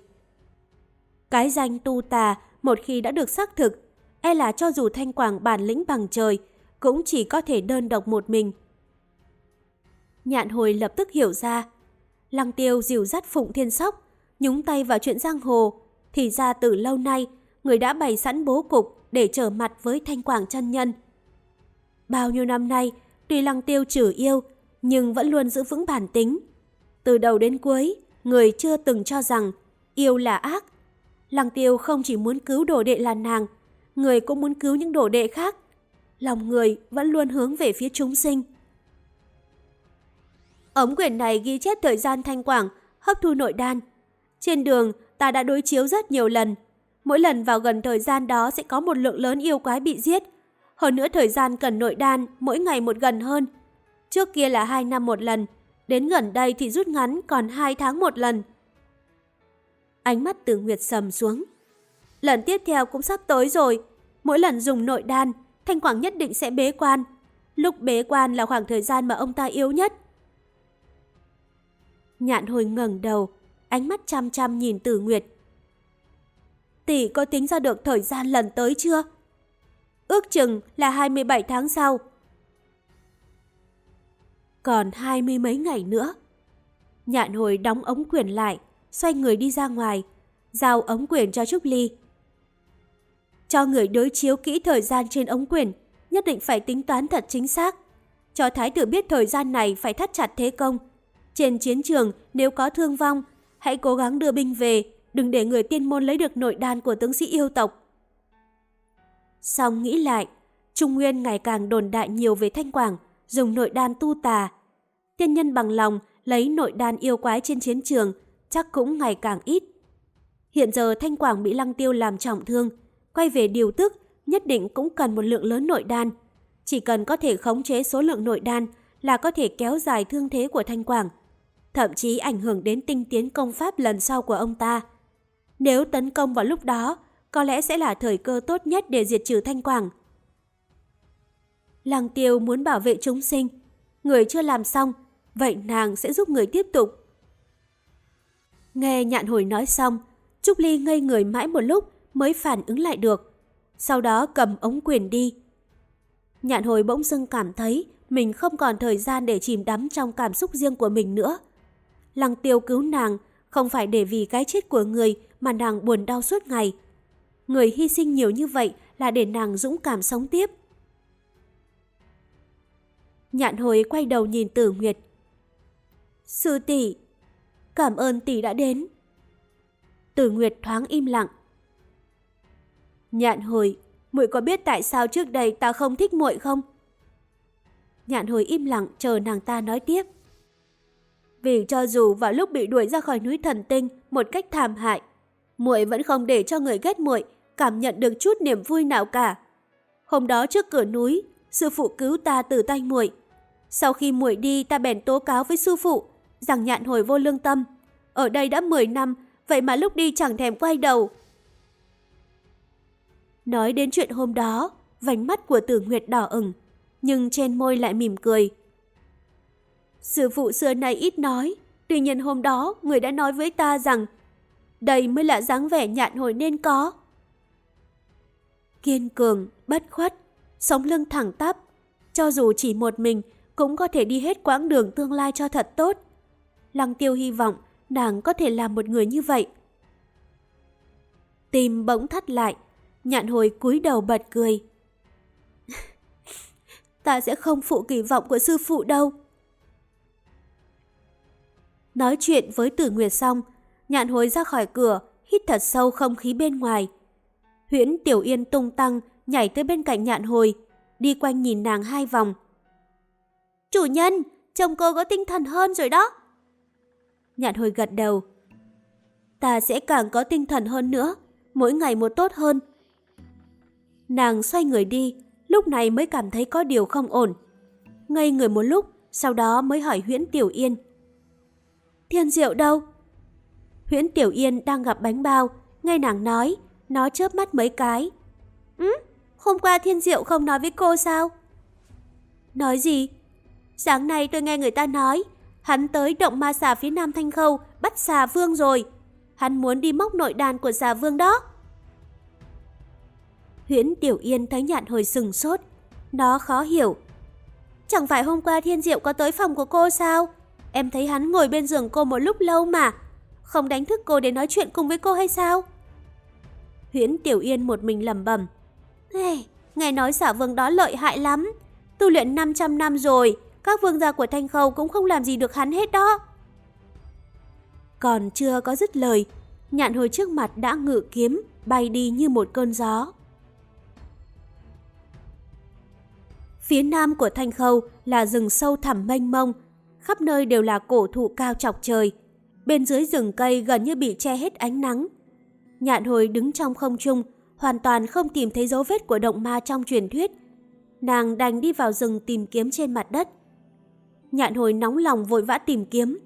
Speaker 1: Cái danh tu tà một khi đã được xác thực, e là cho dù Thanh Quảng bản lĩnh bằng trời, cũng chỉ có thể đơn độc một mình. Nhạn hồi lập tức hiểu ra. Lăng tiêu dìu dắt Phụng Thiên Sóc, nhúng tay vào chuyện giang hồ, thì ra từ lâu nay, người đã bày sẵn bố cục để trở mặt với Thanh Quảng chân nhân. Bao nhiêu năm nay, tuy Lăng tiêu trừ yêu, nhưng vẫn luôn giữ vững bản tính. Từ đầu đến cuối, người chưa từng cho rằng yêu là ác. Lăng tiêu không chỉ muốn cứu đồ đệ là nàng, người cũng muốn cứu những đồ đệ khác. Lòng người vẫn luôn hướng về phía chúng sinh. Ống quyển này ghi chép thời gian thanh quảng, hấp thu nội đan. Trên đường, ta đã đối chiếu rất nhiều lần. Mỗi lần vào gần thời gian đó sẽ có một lượng lớn yêu quái bị giết. Hơn nữa thời gian cần nội đan mỗi ngày một gần hơn. Trước kia là 2 năm một lần, đến gần đây thì rút ngắn còn 2 tháng một lần. Ánh mắt từ Nguyệt sầm xuống. Lần tiếp theo cũng sắp tới rồi. Mỗi lần dùng nội đan, Thanh Quảng nhất định sẽ bế quan. Lúc bế quan là khoảng thời gian mà ông ta yếu nhất. Nhạn hồi ngẩng đầu, ánh mắt chăm chăm nhìn Tử Nguyệt. Tỷ có tính ra được thời gian lần tới chưa? Ước chừng là 27 tháng sau. Còn hai mươi mấy ngày nữa. Nhạn hồi đóng ống quyển lại, xoay người đi ra ngoài, giao ống quyển cho Trúc Ly. Cho người đối chiếu kỹ thời gian trên ống quyển, nhất định phải tính toán thật chính xác. Cho thái tử biết thời gian này phải thắt chặt thế công. Trên chiến trường, nếu có thương vong, hãy cố gắng đưa binh về, đừng để người tiên môn lấy được nội đan của tướng sĩ yêu tộc. Xong nghĩ lại, Trung Nguyên ngày càng đồn đại nhiều về Thanh Quảng, dùng nội đan tu tà. Tiên nhân bằng lòng lấy nội đan yêu quái trên chiến trường, chắc cũng ngày càng ít. Hiện giờ Thanh Quảng bị Lăng Tiêu làm trọng thương, quay về điều tức nhất định cũng cần một lượng lớn nội đan. Chỉ cần có thể khống chế số lượng nội đan là có thể kéo dài thương thế của Thanh Quảng, thậm chí ảnh hưởng đến tinh tiến công pháp lần sau của ông ta. Nếu tấn công vào lúc đó, có lẽ sẽ là thời cơ tốt nhất để diệt trừ Thanh Quảng. Lăng Tiêu muốn bảo vệ chúng sinh, người chưa làm xong, vậy nàng sẽ giúp người tiếp tục. Nghe nhạn hồi nói xong, Trúc Ly ngây người mãi một lúc mới phản ứng lại được. Sau đó cầm ống quyền đi. Nhạn hồi bỗng dưng cảm thấy mình không còn thời gian để chìm đắm trong cảm xúc riêng của mình nữa. Lăng tiêu cứu nàng không phải để vì cái chết của người mà nàng buồn đau suốt ngày. Người hy sinh nhiều như vậy là để nàng dũng cảm sống tiếp. Nhạn hồi quay đầu nhìn Tử Nguyệt. Sư tỷ, cảm ơn tỷ đã đến. Tử Nguyệt thoáng im lặng. Nhạn hồi, muội có biết tại sao trước đây ta không thích muội không? Nhạn hồi im lặng chờ nàng ta nói tiếp. Vì cho dù vào lúc bị đuổi ra khỏi núi thần tinh một cách thảm hại, muội vẫn không để cho người ghét muội cảm nhận được chút niềm vui nào cả. Hôm đó trước cửa núi, sư phụ cứu ta từ tay muội. Sau khi muội đi, ta bèn tố cáo với sư phụ rằng nhạn hồi vô lương tâm. Ở đây đã 10 năm, vậy mà lúc đi chẳng thèm quay đầu. Nói đến chuyện hôm đó, vành mắt của tử nguyệt đỏ ửng, nhưng trên môi lại mỉm cười. Sư phụ xưa nay ít nói, tuy nhiên hôm đó người đã nói với ta rằng đây mới là dáng vẻ nhạn hồi nên có. Kiên cường, bất khuất, sống lưng thẳng tắp, cho dù chỉ một mình cũng có thể đi hết quãng đường tương lai cho thật tốt. Lăng tiêu hy vọng nàng có thể làm một người như vậy. Tim bỗng thắt lại, nhạn hồi cúi đầu bật cười. Ta sẽ không phụ kỳ vọng của sư phụ đâu. Nói chuyện với tử nguyệt xong, nhạn hồi ra khỏi cửa, hít thật sâu không khí bên ngoài. Huyễn Tiểu Yên tung tăng, nhảy tới bên cạnh nhạn hồi, đi quanh nhìn nàng hai vòng. Chủ nhân, chồng cô có tinh thần hơn rồi đó. Nhạn hồi gật đầu. Ta sẽ càng có tinh thần hơn nữa, mỗi ngày một tốt hơn. Nàng xoay người đi, lúc này mới cảm thấy có điều không ổn. Ngây người một lúc, sau đó mới hỏi Huyễn Tiểu Yên. Thiên Diệu đâu? Huyễn Tiểu Yên đang gặp bánh bao, nghe nàng nói, nó chớp mắt mấy cái. Ừ, hôm qua Thiên Diệu không nói với cô sao? Nói gì? Sáng nay tôi nghe người ta nói, hắn tới động ma xà phía nam Thanh Khâu bắt xà vương rồi. Hắn muốn đi móc nội đàn của xà vương đó. Huyễn Tiểu Yên thấy nhạn hồi sừng sốt. Nó khó hiểu. Chẳng phải hôm qua Thiên Diệu có tới phòng của cô sao? Em thấy hắn ngồi bên giường cô một lúc lâu mà. Không đánh thức cô để nói chuyện cùng với cô hay sao? Huyễn Tiểu Yên một mình lầm bầm. Hey, nghe nói xả vương đó lợi hại lắm. Tu luyện 500 năm rồi, các vương gia của Thanh Khâu cũng không làm gì được hắn hết đó. Còn chưa có dứt lời, nhạn hồi trước mặt đã ngự kiếm, bay đi như một cơn gió. Phía nam của Thanh Khâu là rừng sâu thẳm mênh mông, khắp nơi đều là cổ thụ cao chọc trời. Bên dưới rừng cây gần như bị che hết ánh nắng. Nhạn hồi đứng trong không trung, hoàn toàn không tìm thấy dấu vết của động ma trong truyền thuyết. Nàng đành đi vào rừng tìm kiếm trên mặt đất. Nhạn hồi nóng lòng vội vã tìm kiếm.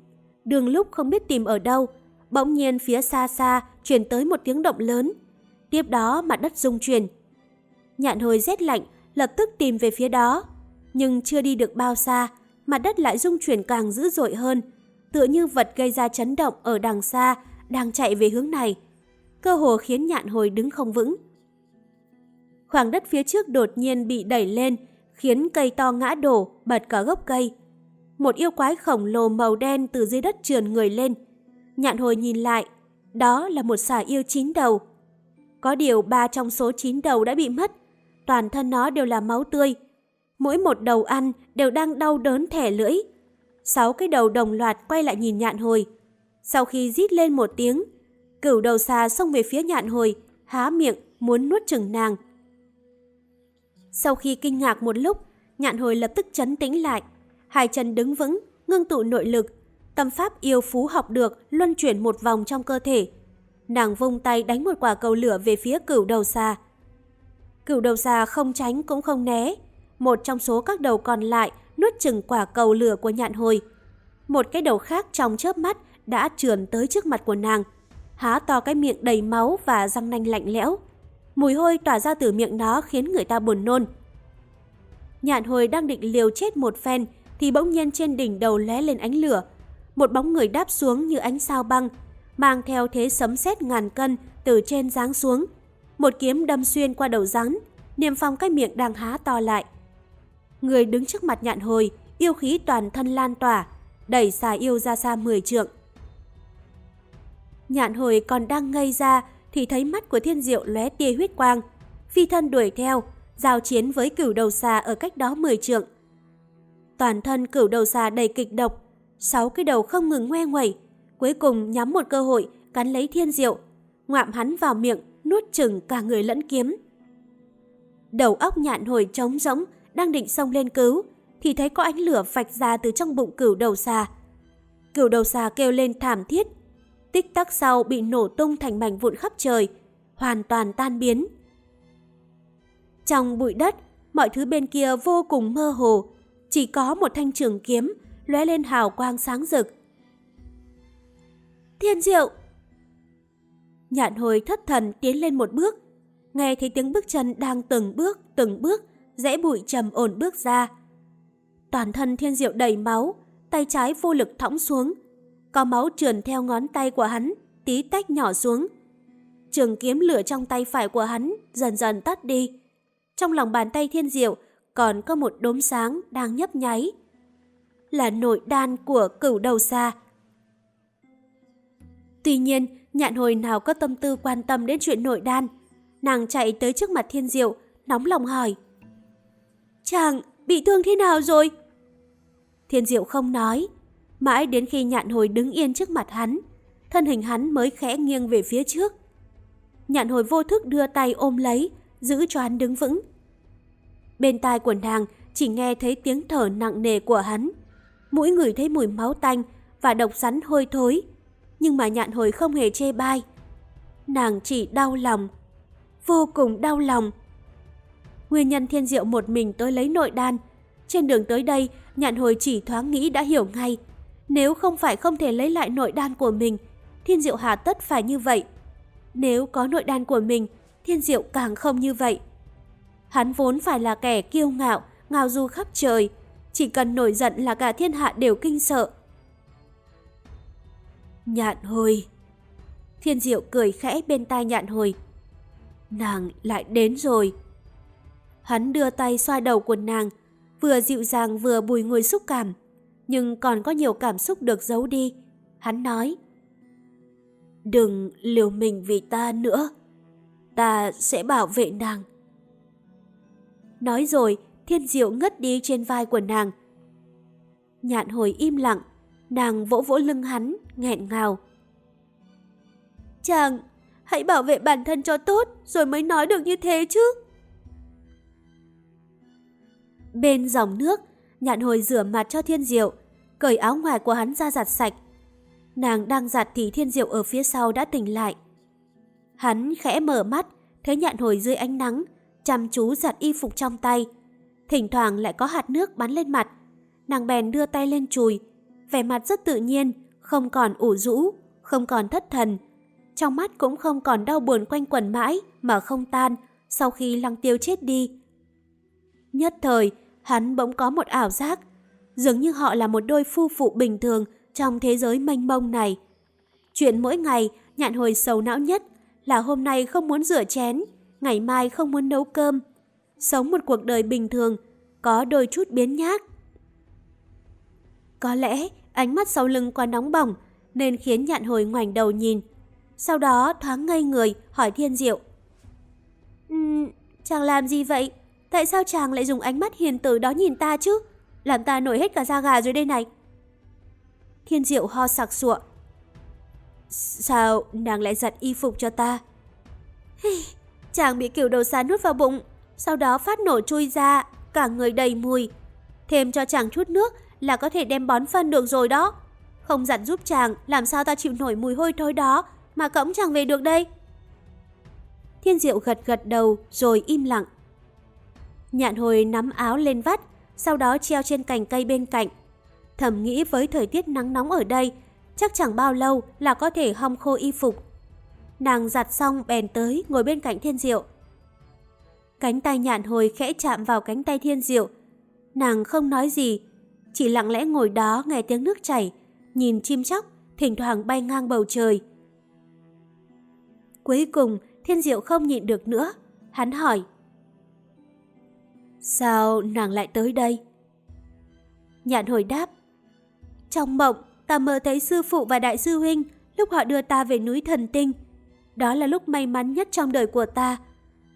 Speaker 1: Đường lúc không biết tìm ở đâu, bỗng nhiên phía xa xa truyền tới một tiếng động lớn. Tiếp đó mặt đất rung chuyển. Nhạn hồi rét lạnh, lập tức tìm về phía đó. Nhưng chưa đi được bao xa, mặt đất lại rung chuyển càng dữ dội hơn, tựa như vật gây ra chấn động ở đằng xa đang chạy về hướng này. Cơ hồ khiến nhạn hồi đứng không vững. Khoảng đất phía trước đột nhiên bị đẩy lên, khiến cây to ngã đổ, bật cả gốc cây. Một yêu quái khổng lồ màu đen từ dưới đất trườn người lên. Nhạn hồi nhìn lại, đó là một xà yêu chín đầu. Có điều ba trong số chín đầu đã bị mất, toàn thân nó đều là máu tươi. Mỗi một đầu ăn đều đang đau đớn thẻ lưỡi. Sáu cái đầu đồng loạt quay lại nhìn nhạn hồi. Sau khi rít lên một tiếng, cửu đầu xà xông về phía nhạn hồi, há miệng muốn nuốt chừng nàng. Sau khi kinh ngạc một lúc, nhạn hồi lập tức chấn tĩnh lại. Hai chân đứng vững, ngưng tụ nội lực. Tâm pháp yêu phú học được luân chuyển một vòng trong cơ thể. Nàng vung tay đánh một quả cầu lửa về phía cửu đầu xà. Cửu đầu xà không tránh cũng không né. Một trong số các đầu còn lại nuốt chừng quả cầu lửa của nhạn hồi. Một cái đầu khác trong chớp mắt đã trườn tới trước mặt của nàng. Há to cái miệng đầy máu và răng nanh lạnh lẽo. Mùi hôi tỏa ra từ miệng nó khiến người ta buồn nôn. Nhạn hồi đang định liều chết một phen thì bỗng nhiên trên đỉnh đầu lóe lên ánh lửa. Một bóng người đáp xuống như ánh sao băng, mang theo thế sấm sét ngàn cân từ trên giáng xuống. Một kiếm đâm xuyên qua đầu rắn, niềm phong cái miệng đang há to lại. Người đứng trước mặt nhạn hồi, yêu khí toàn thân lan tỏa, đẩy xà yêu ra xa 10 trượng. Nhạn hồi còn đang ngây ra thì thấy mắt của thiên diệu lóe tia huyết quang. Phi thân đuổi theo, giao chiến với cửu đầu xà ở cách đó 10 trượng. Toàn thân cửu đầu xà đầy kịch độc, sáu cái đầu không ngừng ngoe ngoẩy, cuối cùng nhắm một cơ hội cắn lấy thiên diệu, ngoạm hắn vào miệng, nuốt chừng cả người lẫn kiếm. Đầu óc nhạn hồi trống rỗng, đang định xông lên cứu, thì thấy có ánh lửa vạch ra từ trong bụng cửu đầu xà. Cửu đầu xà kêu lên thảm thiết, tích tắc sau bị nổ tung thành mảnh vụn khắp trời, hoàn toàn tan biến. Trong bụi đất, mọi thứ bên kia vô cùng mơ hồ, chỉ có một thanh trường kiếm lóe lên hào quang sáng rực. Thiên diệu! Nhạn hồi thất thần tiến lên một bước, nghe thấy tiếng bước chân đang từng bước, từng bước, rẽ bụi trầm ổn bước ra. Toàn thân thiên diệu đầy máu, tay trái vô lực thõng xuống, có máu trườn theo ngón tay của hắn, tí tách nhỏ xuống. Trường kiếm lửa trong tay phải của hắn dần dần tắt đi. Trong lòng bàn tay thiên diệu còn có một đốm sáng đang nhấp nháy. Là nội đan của cửu đầu xa. Tuy nhiên, nhạn hồi nào có tâm tư quan tâm đến chuyện nội đan. Nàng chạy tới trước mặt thiên diệu, nóng lòng hỏi. Chàng, bị thương thế nào rồi? Thiên diệu không nói, Mãi đến khi nhạn hồi đứng yên trước mặt hắn, thân hình hắn mới khẽ nghiêng về phía trước. Nhạn hồi vô thức đưa tay ôm lấy, giữ cho hắn đứng vững. Bên tai của nàng chỉ nghe thấy tiếng thở nặng nề của hắn. Mũi người thấy mùi máu tanh và độc rắn hôi thối. Nhưng mà nhạn hồi không hề chê bai. Nàng chỉ đau lòng, vô cùng đau lòng. Nguyên nhân thiên diệu một mình tới lấy nội đan. Trên đường tới đây, nhạn hồi chỉ thoáng nghĩ đã hiểu ngay. Nếu không phải không thể lấy lại nội đan của mình, thiên diệu hà tất phải như vậy. Nếu có nội đan của mình, thiên diệu càng không như vậy. Hắn vốn phải là kẻ kiêu ngạo, ngào du khắp trời. Chỉ cần nổi giận là cả thiên hạ đều kinh sợ. Nhạn hồi. Thiên diệu cười khẽ bên tai nhạn hồi. Nàng lại đến rồi. Hắn đưa tay xoa đầu của nàng, vừa dịu dàng vừa bùi ngùi xúc cảm. Nhưng còn có nhiều cảm xúc được giấu đi. Hắn nói. Đừng liều mình vì ta nữa. Ta sẽ bảo vệ nàng. Nói rồi, thiên diệu ngất đi trên vai của nàng. Nhạn hồi im lặng, nàng vỗ vỗ lưng hắn, nghẹn ngào. Chàng, hãy bảo vệ bản thân cho tốt rồi mới nói được như thế chứ. Bên dòng nước, nhạn hồi rửa mặt cho thiên diệu, cởi áo ngoài của hắn ra giặt sạch. Nàng đang giặt thì thiên diệu ở phía sau đã tỉnh lại. Hắn khẽ mở mắt, thấy nhạn hồi dưới ánh nắng, chăm chú giặt y phục trong tay. Thỉnh thoảng lại có hạt nước bắn lên mặt. Nàng bèn đưa tay lên chùi, vẻ mặt rất tự nhiên, không còn ủ rũ, không còn thất thần. Trong mắt cũng không còn đau buồn quanh quẩn mãi mà không tan sau khi lăng tiêu chết đi. Nhất thời, hắn bỗng có một ảo giác, dường như họ là một đôi phu phụ bình thường trong thế giới mênh mông này. Chuyện mỗi ngày, nhạn hồi sầu não nhất là hôm nay không muốn rửa chén, ngày mai không muốn nấu cơm. Sống một cuộc đời bình thường, có đôi chút biến nhác. Có lẽ ánh mắt sau lưng quá nóng bỏng nên khiến nhạn hồi ngoảnh đầu nhìn. Sau đó thoáng ngây người hỏi thiên diệu. Um, chàng làm gì vậy? Tại sao chàng lại dùng ánh mắt hiền từ đó nhìn ta chứ? Làm ta nổi hết cả da gà dưới đây này. Thiên diệu ho sặc sụa. Sao nàng lại giặt y phục cho ta? Chàng bị kiểu đầu xá nuốt vào bụng, sau đó phát nổ chui ra, cả người đầy mùi. Thêm cho chàng chút nước là có thể đem bón phân được rồi đó. Không giặt giúp chàng, làm sao ta chịu nổi mùi hôi thối đó mà cõng chàng về được đây? Thiên Diệu gật gật đầu rồi im lặng. Nhạn hồi nắm áo lên vắt, sau đó treo trên cành cây bên cạnh. Thầm nghĩ với thời tiết nắng nóng ở đây, chắc chẳng bao lâu là có thể hong khô y phục. Nàng giặt xong bèn tới ngồi bên cạnh thiên diệu. Cánh tay nhạn hồi khẽ chạm vào cánh tay thiên diệu. Nàng không nói gì, chỉ lặng lẽ ngồi đó nghe tiếng nước chảy, nhìn chim chóc thỉnh thoảng bay ngang bầu trời. Cuối cùng, thiên diệu không nhịn được nữa. Hắn hỏi. Sao nàng lại tới đây? Nhạn hồi đáp. Trong mộng, ta mơ thấy sư phụ và đại sư huynh lúc họ đưa ta về núi thần tinh. Đó là lúc may mắn nhất trong đời của ta.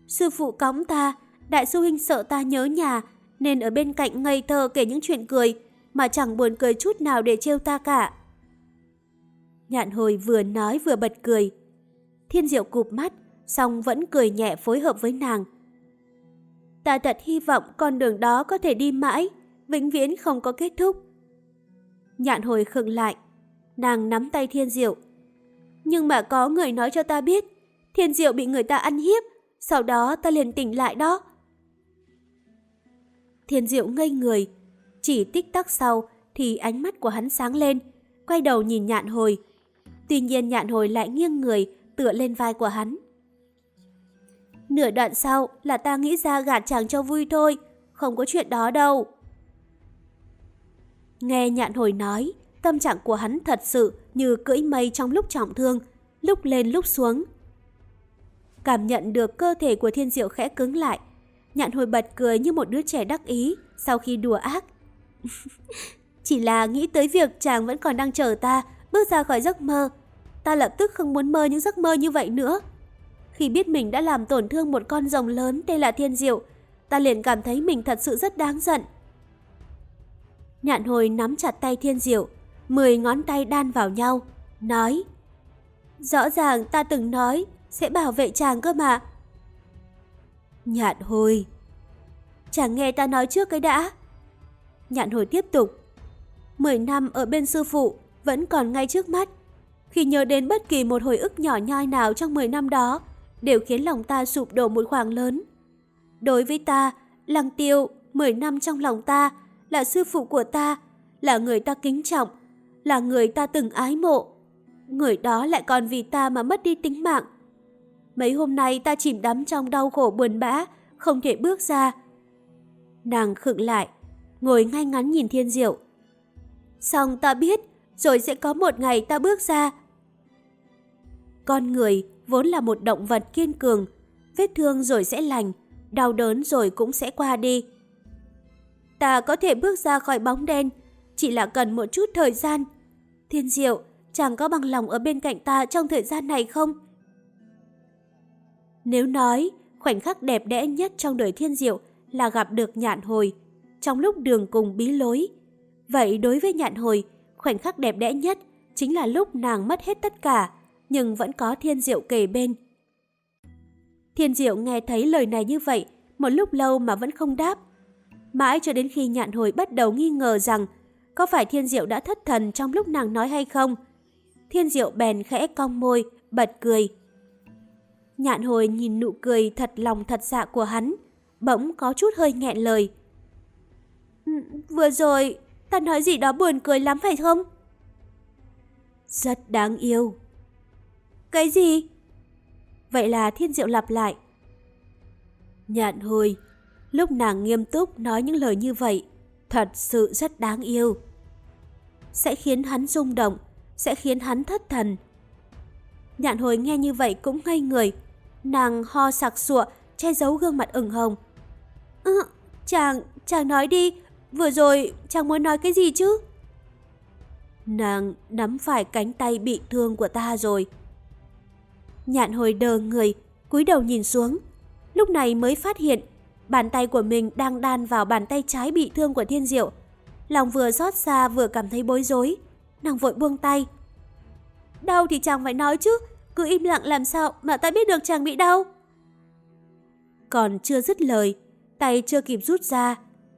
Speaker 1: Sư phụ cõng ta, đại sư huynh sợ ta nhớ nhà, nên ở bên cạnh ngây thơ kể những chuyện cười, mà chẳng buồn cười chút nào để trêu ta cả. Nhạn hồi vừa nói vừa bật cười. Thiên diệu cụp mắt, xong vẫn cười nhẹ phối hợp với nàng. Ta thật hy vọng con đường đó có thể đi mãi, vĩnh viễn không có kết thúc. Nhạn hồi khựng lại, nàng nắm tay thiên diệu. Nhưng mà có người nói cho ta biết, thiên diệu bị người ta ăn hiếp, sau đó ta liền tỉnh lại đó. Thiên diệu ngây người, chỉ tích tắc sau thì ánh mắt của hắn sáng lên, quay đầu nhìn nhạn hồi. Tuy nhiên nhạn hồi lại nghiêng người, tựa lên vai của hắn. Nửa đoạn sau là ta nghĩ ra gạt chàng cho vui thôi, không có chuyện đó đâu. Nghe nhạn hồi nói, tâm trạng của hắn thật sự như cưỡi mây trong lúc trọng thương, lúc lên lúc xuống. Cảm nhận được cơ thể của thiên diệu khẽ cứng lại, nhạn hồi bật cười như một đứa trẻ đắc ý sau khi đùa ác. Chỉ là nghĩ tới việc chàng vẫn còn đang chờ ta bước ra khỏi giấc mơ. Ta lập tức không muốn mơ những giấc mơ như vậy nữa. Khi biết mình đã làm tổn thương một con rồng lớn tên là Thiên Diệu, ta liền cảm thấy mình thật sự rất đáng giận. Nhạn hồi nắm chặt tay Thiên Diệu, mười ngón tay đan vào nhau, nói Rõ ràng ta từng nói sẽ bảo vệ chàng cơ mà. Nhạn hồi Chàng nghe ta nói trước cái đã. Nhạn hồi tiếp tục. Mười năm ở bên sư phụ vẫn còn ngay trước mắt. Khi nhớ đến bất kỳ một hồi ức nhỏ nhoi nào trong 10 năm đó, đều khiến lòng ta sụp đổ một khoảng lớn. Đối với ta, Lăng Tiêu, 10 năm trong lòng ta, là sư phụ của ta, là người ta kính trọng, là người ta từng ái mộ. Người đó lại còn vì ta mà mất đi tính mạng. Mấy hôm nay ta chìm đắm trong đau khổ buồn bã, không thể bước ra. Nàng khựng lại, ngồi ngay ngắn nhìn thiên diệu. Xong ta biết, rồi sẽ có một ngày ta bước ra. Con người vốn là một động vật kiên cường, vết thương rồi sẽ lành, đau đớn rồi cũng sẽ qua đi. Ta có thể bước ra khỏi bóng đen, chỉ là cần một chút thời gian. Thiên diệu, chàng có bằng lòng ở bên cạnh ta trong thời gian này không? Nếu nói, khoảnh khắc đẹp đẽ nhất trong đời thiên diệu là gặp được nhạn hồi, trong lúc đường cùng bí lối. Vậy đối với nhạn hồi, khoảnh khắc đẹp đẽ nhất chính là lúc nàng mất hết tất cả, nhưng vẫn có thiên diệu kề bên. Thiên diệu nghe thấy lời này như vậy, một lúc lâu mà vẫn không đáp. Mãi cho đến khi nhạn hồi bắt đầu nghi ngờ rằng có phải thiên diệu đã thất thần trong lúc nàng nói hay không. Thiên diệu bèn khẽ cong môi, bật cười. Nhạn hồi nhìn nụ cười thật lòng thật dạ của hắn, bỗng có chút hơi nghẹn lời. Ừ, vừa rồi, ta nói gì đó buồn cười lắm phải không? Rất đáng yêu. Cái gì? Vậy là thiên diệu lặp lại. Nhạn hồi, lúc nàng nghiêm túc nói những lời như vậy, thật sự rất đáng yêu. Sẽ khiến hắn rung động, sẽ khiến hắn thất thần. Nhạn hồi nghe như vậy cũng ngây người, nàng ho sặc sụa, che giấu gương mặt ửng hồng. Ừ, chàng, chàng nói đi, vừa rồi chàng muốn nói cái gì chứ? Nàng nắm phải cánh tay bị thương của ta rồi. Nhạn hồi đờ người, cúi đầu nhìn xuống. Lúc này mới phát hiện, bàn tay của mình đang đan vào bàn tay trái bị thương của thiên diệu. Lòng vừa xót xa vừa cảm thấy bối rối. Nàng vội buông tay. Đau thì chàng phải nói chứ, cứ im lặng làm sao mà ta biết được chàng bị đau. Còn chưa dứt lời, tay chưa kịp rút ra,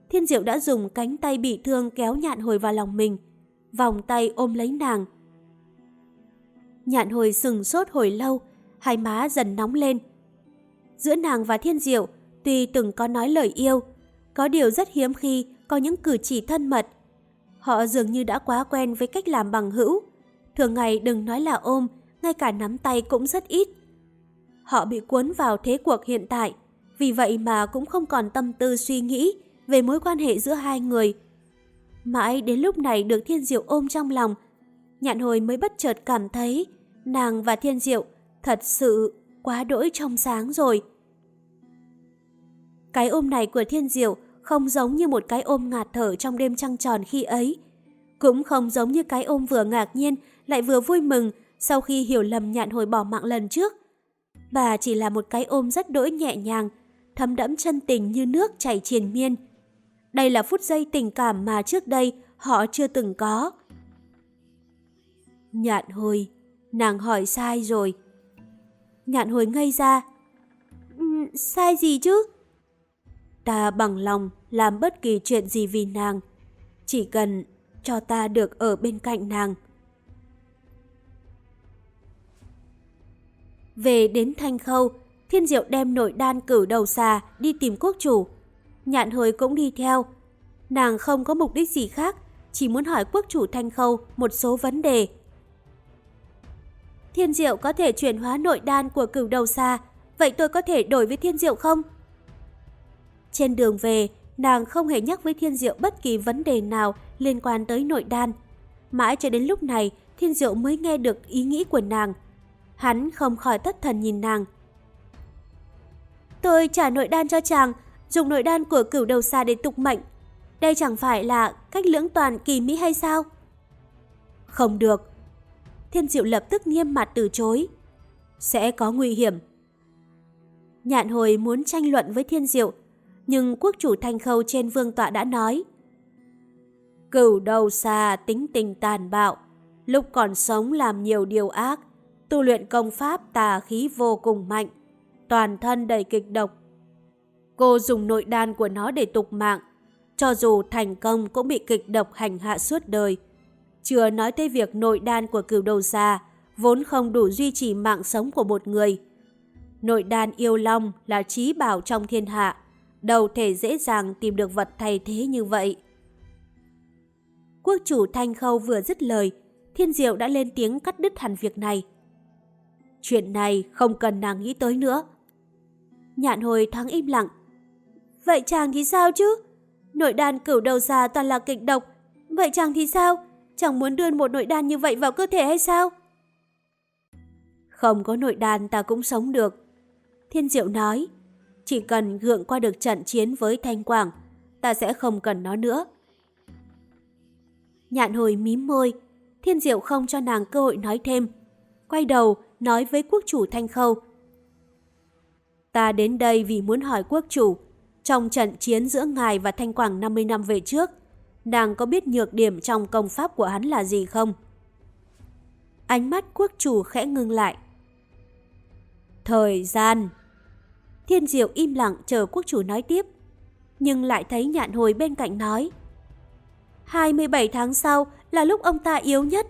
Speaker 1: Thiên Diệu đã dùng cánh tay bị thương kéo nhạn hồi vào lòng mình, vòng tay ôm lấy nàng. Nhạn hồi sừng sốt hồi lâu, hai má dần nóng lên. Giữa nàng và Thiên Diệu, tuy từng có nói lời yêu, có điều rất hiếm khi có những cử chỉ thân mật. Họ dường như đã quá quen với cách làm bằng hữu. Thường ngày đừng nói là ôm, ngay cả nắm tay cũng rất ít. Họ bị cuốn vào thế cuộc hiện tại, vì vậy mà cũng không còn tâm tư suy nghĩ về mối quan hệ giữa hai người. Mãi đến lúc này được Thiên Diệu ôm trong lòng, nhạn hồi mới bất chợt cảm thấy nàng và Thiên Diệu thật sự quá đỗi trong sáng rồi. Cái ôm này của Thiên Diệu không giống như một cái ôm ngạt thở trong đêm trăng tròn khi ấy. Cũng không giống như cái ôm vừa ngạc nhiên lại vừa vui mừng sau khi hiểu lầm nhạn hồi bỏ mạng lần trước. Bà chỉ là một cái ôm rất đỗi nhẹ nhàng, thấm đẫm chân tình như nước chảy triền miên. Đây là phút giây tình cảm mà trước đây họ chưa từng có. Nhạn hồi, nàng hỏi sai rồi. Nhạn hồi ngây ra. Ừ, sai gì chứ? Ta bằng lòng làm bất kỳ chuyện gì vì nàng. Chỉ cần cho ta được ở bên cạnh nàng. Về đến Thanh Khâu, Thiên Diệu đem nội đan cử đầu xà đi tìm quốc chủ. Nhạn hồi cũng đi theo. Nàng không có mục đích gì khác, chỉ muốn hỏi quốc chủ Thanh Khâu một số vấn đề. Thiên Diệu có thể chuyển hóa nội đan của cửu đầu xa, vậy tôi có thể đổi với Thiên Diệu không? Trên đường về, nàng không hề nhắc với Thiên Diệu bất kỳ vấn đề nào liên quan tới nội đan. Mãi cho đến lúc này, Thiên Diệu mới nghe được ý nghĩ của nàng. Hắn không khỏi thất thần nhìn nàng. Tôi trả nội đan cho chàng, dùng nội đan của cửu đầu xa để tục mệnh. Đây chẳng phải là cách lưỡng toàn kỳ mỹ hay sao? Không được, Thiên Diệu lập tức nghiêm mặt từ chối. Sẽ có nguy hiểm. Nhạn hồi muốn tranh luận với Thiên Diệu, nhưng quốc chủ thanh khâu trên vương tọa đã nói. Cửu đầu xa tính tình tàn bạo, lúc còn sống làm nhiều điều ác, tu luyện công pháp tà khí vô cùng mạnh, toàn thân đầy kịch độc. Cô dùng nội đan của nó để tục mạng, cho dù thành công cũng bị kịch độc hành hạ suốt đời. Chưa nói tới việc nội đan của cửu đầu xa vốn không đủ duy trì mạng sống của một người. Nội đan yêu long là trí bảo trong thiên hạ, đâu thể dễ dàng tìm được vật thay thế như vậy. Quốc chủ Thanh Khâu vừa dứt lời, Thiên Diệu đã lên tiếng cắt đứt hẳn việc này. Chuyện này không cần nàng nghĩ tới nữa. Nhạn hồi thoáng im lặng. Vậy chàng thì sao chứ? Nội đan cửu đầu già toàn là kịch độc. Vậy chàng thì sao? Chẳng muốn đưa một nội đan như vậy vào cơ thể hay sao? Không có nội đan ta cũng sống được. Thiên Diệu nói, chỉ cần gượng qua được trận chiến với Thanh Quảng, ta sẽ không cần nó nữa. Nhạn hồi mím môi, Thiên Diệu không cho nàng cơ hội nói thêm. Quay đầu, nói với quốc chủ Thanh Khâu. Ta đến đây vì muốn hỏi quốc chủ, trong trận chiến giữa ngài và Thanh Quảng 50 năm về trước, nàng có biết nhược điểm trong công pháp của hắn là gì không? Ánh mắt quốc chủ khẽ ngưng lại. Thời gian. Thiên diệu im lặng chờ quốc chủ nói tiếp, nhưng lại thấy nhạn hồi bên cạnh nói. 27 tháng sau là lúc ông ta yếu nhất.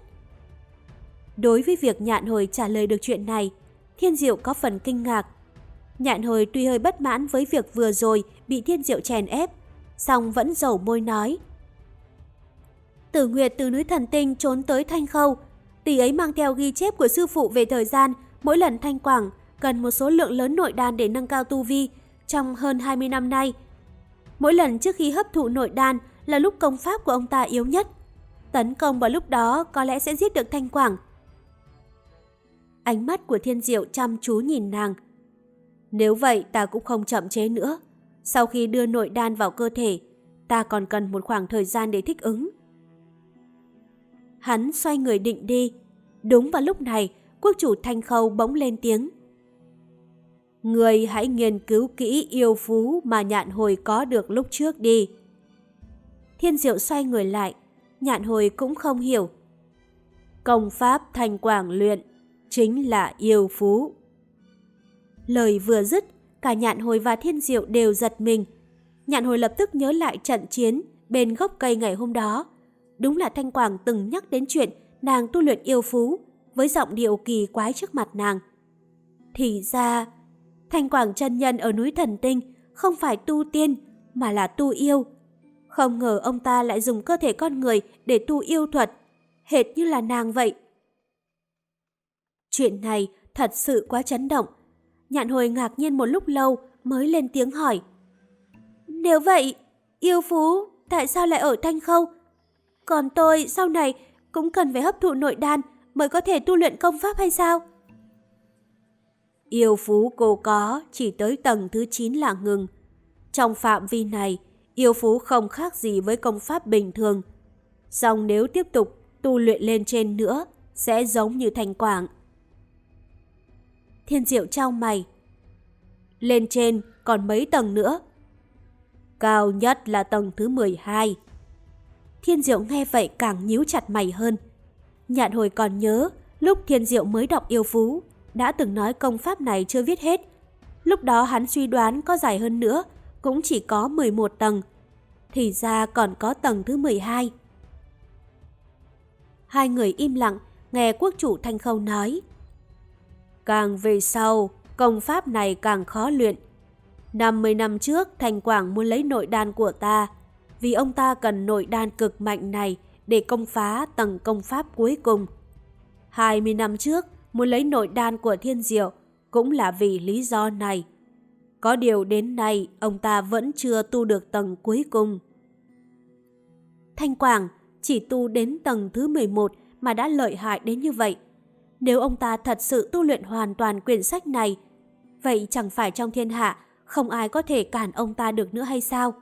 Speaker 1: Đối với việc nhạn hồi trả lời được chuyện này, Thiên Diệu có phần kinh ngạc. Nhạn hồi tuy hơi bất mãn với việc vừa rồi bị Thiên Diệu chèn ép, song vẫn dầu môi nói. Tử Nguyệt từ núi thần tinh trốn tới Thanh Khâu. Tỷ ấy mang theo ghi chép của sư phụ về thời gian mỗi lần Thanh Quảng cần một số lượng lớn nội đan để nâng cao tu vi trong hơn 20 năm nay. Mỗi lần trước khi hấp thụ nội đan là lúc công pháp của ông ta yếu nhất. Tấn công vào lúc đó có lẽ sẽ giết được Thanh Quảng. Ánh mắt của Thiên Diệu chăm chú nhìn nàng. Nếu vậy ta cũng không chậm chế nữa. Sau khi đưa nội đan vào cơ thể, ta còn cần một khoảng thời gian để thích ứng. Hắn xoay người định đi. Đúng vào lúc này, quốc chủ Thanh Khâu bỗng lên tiếng. Người hãy nghiên cứu kỹ yêu phú mà nhạn hồi có được lúc trước đi. Thiên diệu xoay người lại, nhạn hồi cũng không hiểu. Công pháp thành quảng luyện chính là yêu phú. Lời vừa dứt, cả nhạn hồi và thiên diệu đều giật mình. Nhạn hồi lập tức nhớ lại trận chiến bên gốc cây ngày hôm đó. Đúng là Thanh Quảng từng nhắc đến chuyện nàng tu luyện yêu phú với giọng điệu kỳ quái trước mặt nàng. Thì ra, Thanh Quảng chân nhân ở núi Thần Tinh không phải tu tiên mà là tu yêu. Không ngờ ông ta lại dùng cơ thể con người để tu yêu thuật, hệt như là nàng vậy. Chuyện này thật sự quá chấn động. Nhạn hồi ngạc nhiên một lúc lâu mới lên tiếng hỏi. Nếu vậy, yêu phú tại sao lại ở Thanh Khâu? Còn tôi sau này cũng cần phải hấp thụ nội đan mới có thể tu luyện công pháp hay sao? Yêu phú cô có chỉ tới tầng thứ 9 là ngừng. Trong phạm vi này, yêu phú không khác gì với công pháp bình thường. Song nếu tiếp tục tu luyện lên trên nữa, sẽ giống như thành quảng. Thiên diệu trao mày. Lên trên còn mấy tầng nữa? Cao nhất là tầng thứ 12. Thiên diệu nghe vậy càng nhíu chặt mày hơn. Nhạn hồi còn nhớ, lúc thiên diệu mới đọc yêu phú, đã từng nói công pháp này chưa viết hết. Lúc đó hắn suy đoán có dài hơn nữa, cũng chỉ có 11 tầng. Thì ra còn có tầng thứ 12. Hai người im lặng, nghe quốc chủ Thanh Khâu nói. Càng về sau, công pháp này càng khó luyện. 50 năm trước, Thành Quảng muốn lấy nội đan của ta, vì ông ta cần nội đan cực mạnh này để công phá tầng công pháp cuối cùng. 20 năm trước, muốn lấy nội đan của thiên diệu cũng là vì lý do này. Có điều đến nay ông ta vẫn chưa tu được tầng cuối cùng. Thanh Quảng chỉ tu đến tầng thứ 11 mà đã lợi hại đến như vậy. Nếu ông ta thật sự tu luyện hoàn toàn quyển sách này, vậy chẳng phải trong thiên hạ không ai có thể cản ông ta được nữa hay sao?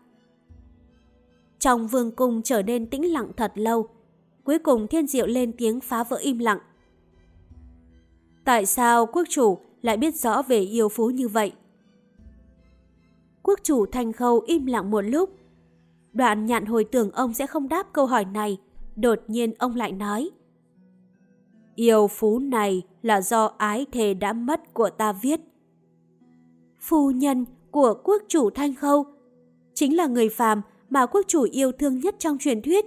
Speaker 1: Trong vương cung trở nên tĩnh lặng thật lâu. Cuối cùng thiên diệu lên tiếng phá vỡ im lặng. Tại sao quốc chủ lại biết rõ về yêu phú như vậy? Quốc chủ Thanh Khâu im lặng một lúc. Đoạn nhạn hồi tưởng ông sẽ không đáp câu hỏi này. Đột nhiên ông lại nói. Yêu phú này là do ái thề đã mất của ta viết. Phu nhân của quốc chủ Thanh Khâu chính là người phàm mà quốc chủ yêu thương nhất trong truyền thuyết.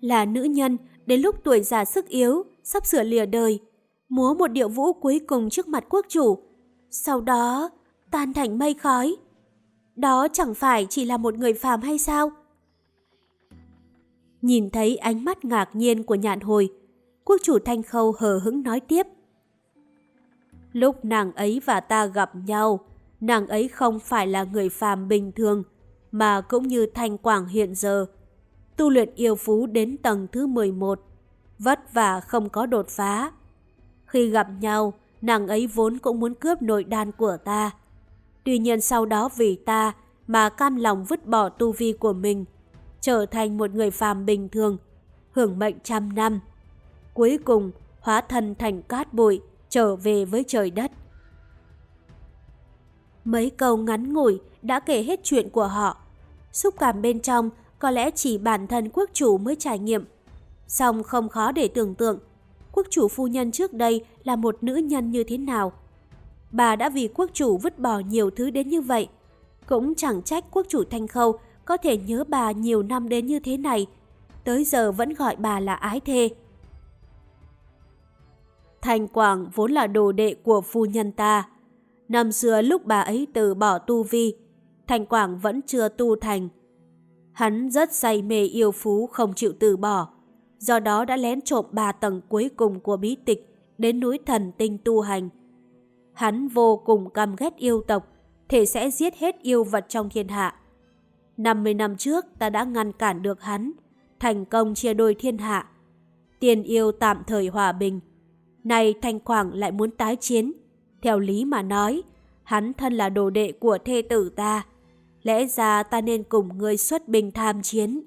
Speaker 1: Là nữ nhân đến lúc tuổi già sức yếu, sắp sửa lìa đời múa một điệu vũ cuối cùng trước mặt quốc chủ, sau đó tan thành mây khói. Đó chẳng phải chỉ là một người phàm hay sao? Nhìn thấy ánh mắt ngạc nhiên của nhạn hồi, quốc chủ Thanh Khâu hờ hững nói tiếp. Lúc nàng ấy và ta gặp nhau, nàng ấy không phải là người phàm bình thường, mà cũng như Thanh Quảng hiện giờ. Tu luyện yêu phú đến tầng thứ 11, vất vả không có đột phá. Khi gặp nhau, nàng ấy vốn cũng muốn cướp nội đan của ta. Tuy nhiên sau đó vì ta mà cam lòng vứt bỏ tu vi của mình, trở thành một người phàm bình thường, hưởng mệnh trăm năm. Cuối cùng, hóa thân thành cát bụi, trở về với trời đất. Mấy câu ngắn ngủi đã kể hết chuyện của họ. Xúc cảm bên trong có lẽ chỉ bản thân quốc chủ mới trải nghiệm. Song không khó để tưởng tượng, quốc chủ phu nhân trước đây là một nữ nhân như thế nào. Bà đã vì quốc chủ vứt bỏ nhiều thứ đến như vậy. Cũng chẳng trách quốc chủ Thanh Khâu có thể nhớ bà nhiều năm đến như thế này, tới giờ vẫn gọi bà là ái thê. Thành Quảng vốn là đồ đệ của phu nhân ta. Năm xưa lúc bà ấy từ bỏ tu vi, Thành Quảng vẫn chưa tu thành. Hắn rất say mê yêu phú không chịu từ bỏ, do đó đã lén trộm ba tầng cuối cùng của bí tịch đến núi thần tinh tu hành. Hắn vô cùng căm ghét yêu tộc, thể sẽ giết hết yêu vật trong thiên hạ. 50 năm trước ta đã ngăn cản được hắn, thành công chia đôi thiên hạ. Tiền yêu tạm thời hòa bình. nay Thanh Quảng lại muốn tái chiến. Theo lý mà nói, hắn thân là đồ đệ của thê tử ta. Lẽ ra ta nên cùng ngươi xuất binh tham chiến.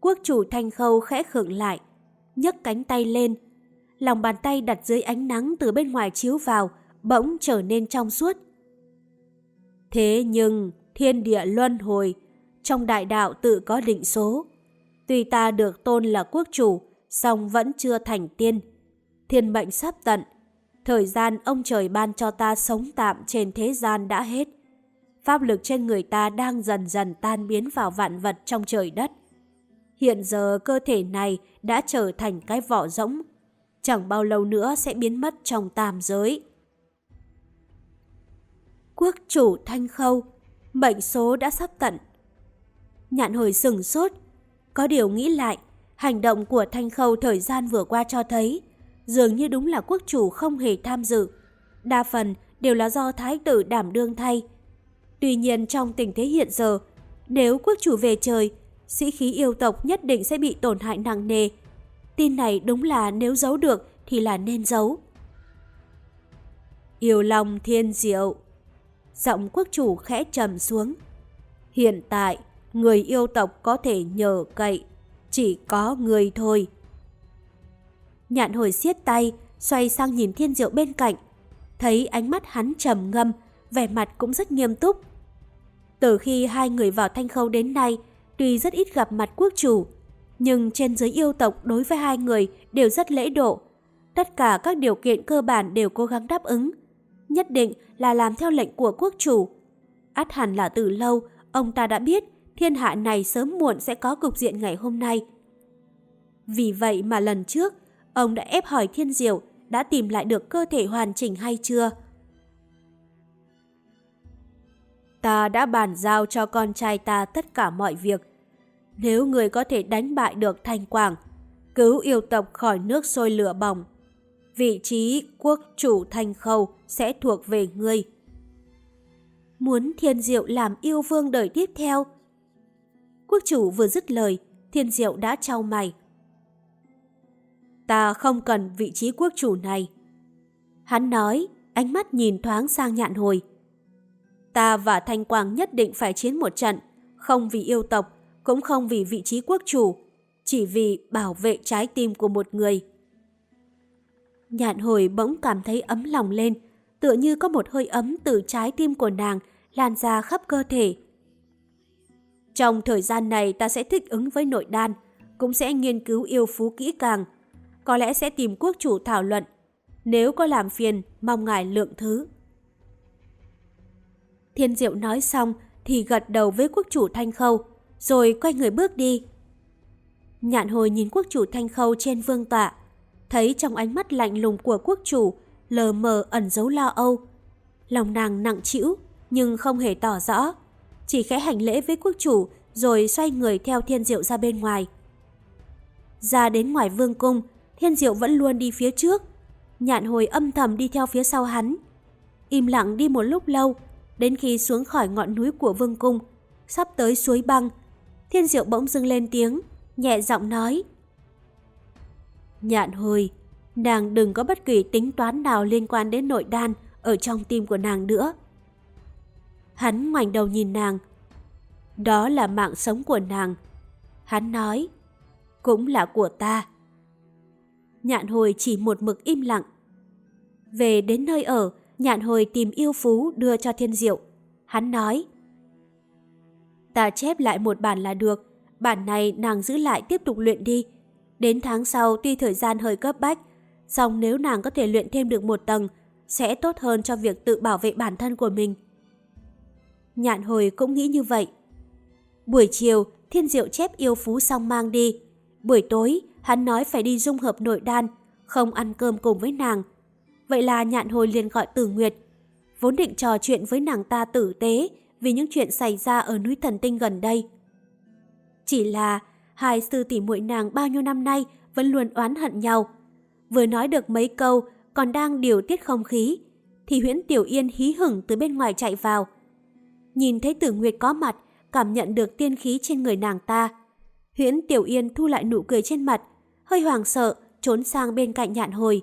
Speaker 1: Quốc chủ Thanh Khâu khẽ khựng lại, nhấc cánh tay lên. Lòng bàn tay đặt dưới ánh nắng từ bên ngoài chiếu vào, bỗng trở nên trong suốt. Thế nhưng, thiên địa luân hồi, trong đại đạo tự có định số. Tuy ta được tôn là quốc chủ, song vẫn chưa thành tiên. Thiên mệnh sắp tận, thời gian ông trời ban cho ta sống tạm trên thế gian đã hết. Pháp lực trên người ta đang dần dần tan biến vào vạn vật trong trời đất. Hiện giờ cơ thể này đã trở thành cái vỏ rỗng, chẳng bao lâu nữa sẽ biến mất trong tam giới. Quốc chủ Thanh Khâu mệnh số đã sắp tận. Nhạn hồi sừng sốt, có điều nghĩ lại, hành động của Thanh Khâu thời gian vừa qua cho thấy, dường như đúng là quốc chủ không hề tham dự. Đa phần đều là do thái tử đảm đương thay. Tuy nhiên trong tình thế hiện giờ, nếu quốc chủ về trời, sĩ khí yêu tộc nhất định sẽ bị tổn hại nặng nề. Tin này đúng là nếu giấu được thì là nên giấu. Yêu lòng thiên diệu giọng quốc chủ khẽ trầm xuống. Hiện tại, người yêu tộc có thể nhờ cậy, chỉ có người thôi. Nhạn hồi siết tay, xoay sang nhìn thiên diệu bên cạnh, thấy ánh mắt hắn trầm ngâm, vẻ mặt cũng rất nghiêm túc. Từ khi hai người vào thanh khâu đến nay, tuy rất ít gặp mặt quốc chủ, nhưng trên giới yêu tộc đối với hai người đều rất lễ độ. Tất cả các điều kiện cơ bản đều cố gắng đáp ứng, nhất định là làm theo lệnh của quốc chủ. Át hẳn là từ lâu, ông ta đã biết thiên hạ này sớm muộn sẽ có cục diện ngày hôm nay. Vì vậy mà lần trước, ông đã ép hỏi thiên diệu đã tìm lại được cơ thể hoàn chỉnh hay chưa. Ta đã bàn giao cho con trai ta tất cả mọi việc. Nếu người có thể đánh bại được Thanh Quảng, cứu yêu tộc khỏi nước sôi lửa bỏng, vị trí quốc chủ Thanh Khâu sẽ thuộc về ngươi. Muốn thiên diệu làm yêu vương đời tiếp theo. Quốc chủ vừa dứt lời, thiên diệu đã trao mày. Ta không cần vị trí quốc chủ này. Hắn nói, ánh mắt nhìn thoáng sang nhạn hồi. Ta và Thanh Quang nhất định phải chiến một trận, không vì yêu tộc, cũng không vì vị trí quốc chủ, chỉ vì bảo vệ trái tim của một người. Nhạn hồi bỗng cảm thấy ấm lòng lên, tựa như có một hơi ấm từ trái tim của nàng lan ra khắp cơ thể. Trong thời gian này ta sẽ thích ứng với nội đan, cũng sẽ nghiên cứu yêu phú kỹ càng. Có lẽ sẽ tìm quốc chủ thảo luận. Nếu có làm phiền, mong ngài lượng thứ. Thiên Diệu nói xong thì gật đầu với quốc chủ Thanh Khâu, rồi quay người bước đi. Nhạn hồi nhìn quốc chủ Thanh Khâu trên vương tọa, thấy trong ánh mắt lạnh lùng của quốc chủ lờ mờ ẩn dấu lo âu. Lòng nàng nặng trĩu, nhưng không hề tỏ rõ. Chỉ khẽ hành lễ với quốc chủ rồi xoay người theo thiên diệu ra bên ngoài. Ra đến ngoài vương cung, thiên diệu vẫn luôn đi phía trước. Nhạn hồi âm thầm đi theo phía sau hắn. Im lặng đi một lúc lâu, đến khi xuống khỏi ngọn núi của vương cung, sắp tới suối băng. Thiên diệu bỗng dưng lên tiếng, nhẹ giọng nói. Nhạn hồi, nàng đừng có bất kỳ tính toán nào liên quan đến nội đan ở trong tim của nàng nữa. Hắn ngoảnh đầu nhìn nàng. Đó là mạng sống của nàng. Hắn nói, cũng là của ta. Nhạn hồi chỉ một mực im lặng. Về đến nơi ở, nhạn hồi tìm yêu phú đưa cho thiên diệu. Hắn nói, ta chép lại một bản là được, bản này nàng giữ lại tiếp tục luyện đi. Đến tháng sau tuy thời gian hơi cấp bách, song nếu nàng có thể luyện thêm được một tầng, sẽ tốt hơn cho việc tự bảo vệ bản thân của mình. Nhạn hồi cũng nghĩ như vậy. Buổi chiều, thiên diệu chép yêu phú xong mang đi. Buổi tối, hắn nói phải đi dung hợp nội đan, không ăn cơm cùng với nàng. Vậy là nhạn hồi liền gọi tử nguyệt. Vốn định trò chuyện với nàng ta tử tế vì những chuyện xảy ra ở núi thần tinh gần đây. Chỉ là hai sư tỷ muội nàng bao nhiêu năm nay vẫn luôn oán hận nhau. Vừa nói được mấy câu, còn đang điều tiết không khí, thì huyễn Tiểu Yên hí hửng từ bên ngoài chạy vào. Nhìn thấy Tử Nguyệt có mặt, cảm nhận được tiên khí trên người nàng ta. Huyễn Tiểu Yên thu lại nụ cười trên mặt, hơi hoàng sợ, trốn sang bên cạnh nhạn hồi.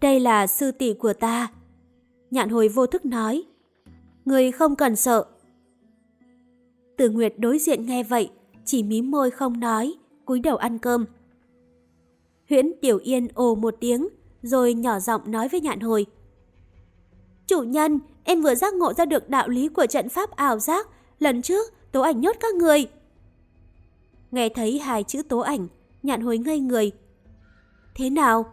Speaker 1: Đây là sư tỷ của ta. Nhạn hồi vô thức nói. Người không cần sợ. Tử Nguyệt đối diện nghe vậy, chỉ mím môi không nói, cúi đầu ăn cơm. Huyễn Tiểu Yên ồ một tiếng, rồi nhỏ giọng nói với nhạn hồi. Chủ nhân, em vừa giác ngộ ra được đạo lý của trận pháp ảo giác, lần trước tố ảnh nhốt các người. Nghe thấy hai chữ tố ảnh, nhạn hồi ngây người. Thế nào?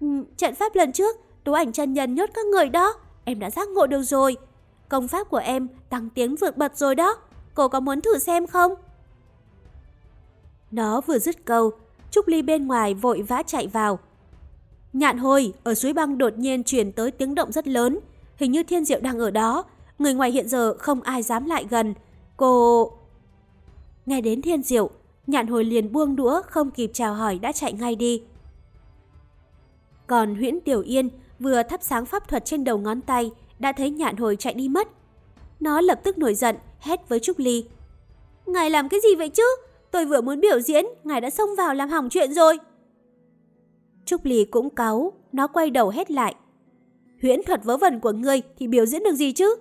Speaker 1: Ừ, trận pháp lần trước, tố ảnh chân nhân nhốt các người đó, em đã giác ngộ được rồi. Công pháp của em tăng tiếng vượt bật rồi đó, cô có muốn thử xem không? Nó vừa dứt câu, Trúc Ly bên ngoài vội vã chạy vào. Nhạn hồi, ở suối băng đột nhiên truyền tới tiếng động rất lớn. Hình như Thiên Diệu đang ở đó. Người ngoài hiện giờ không ai dám lại gần. Cô... Nghe đến Thiên Diệu, nhạn hồi liền buông đũa không kịp chào hỏi đã chạy ngay đi. Còn huyễn Tiểu Yên vừa thắp sáng pháp thuật trên đầu ngón tay đã thấy nhạn hồi chạy đi mất. Nó lập tức nổi giận, hét với Trúc Ly. Ngài làm cái gì vậy chứ? Tôi vừa muốn biểu diễn, ngài đã xông vào làm hỏng chuyện rồi. Trúc Ly cũng cáu, nó quay đầu hét lại. Huyễn thuật vớ vẩn của ngươi thì biểu diễn được gì chứ?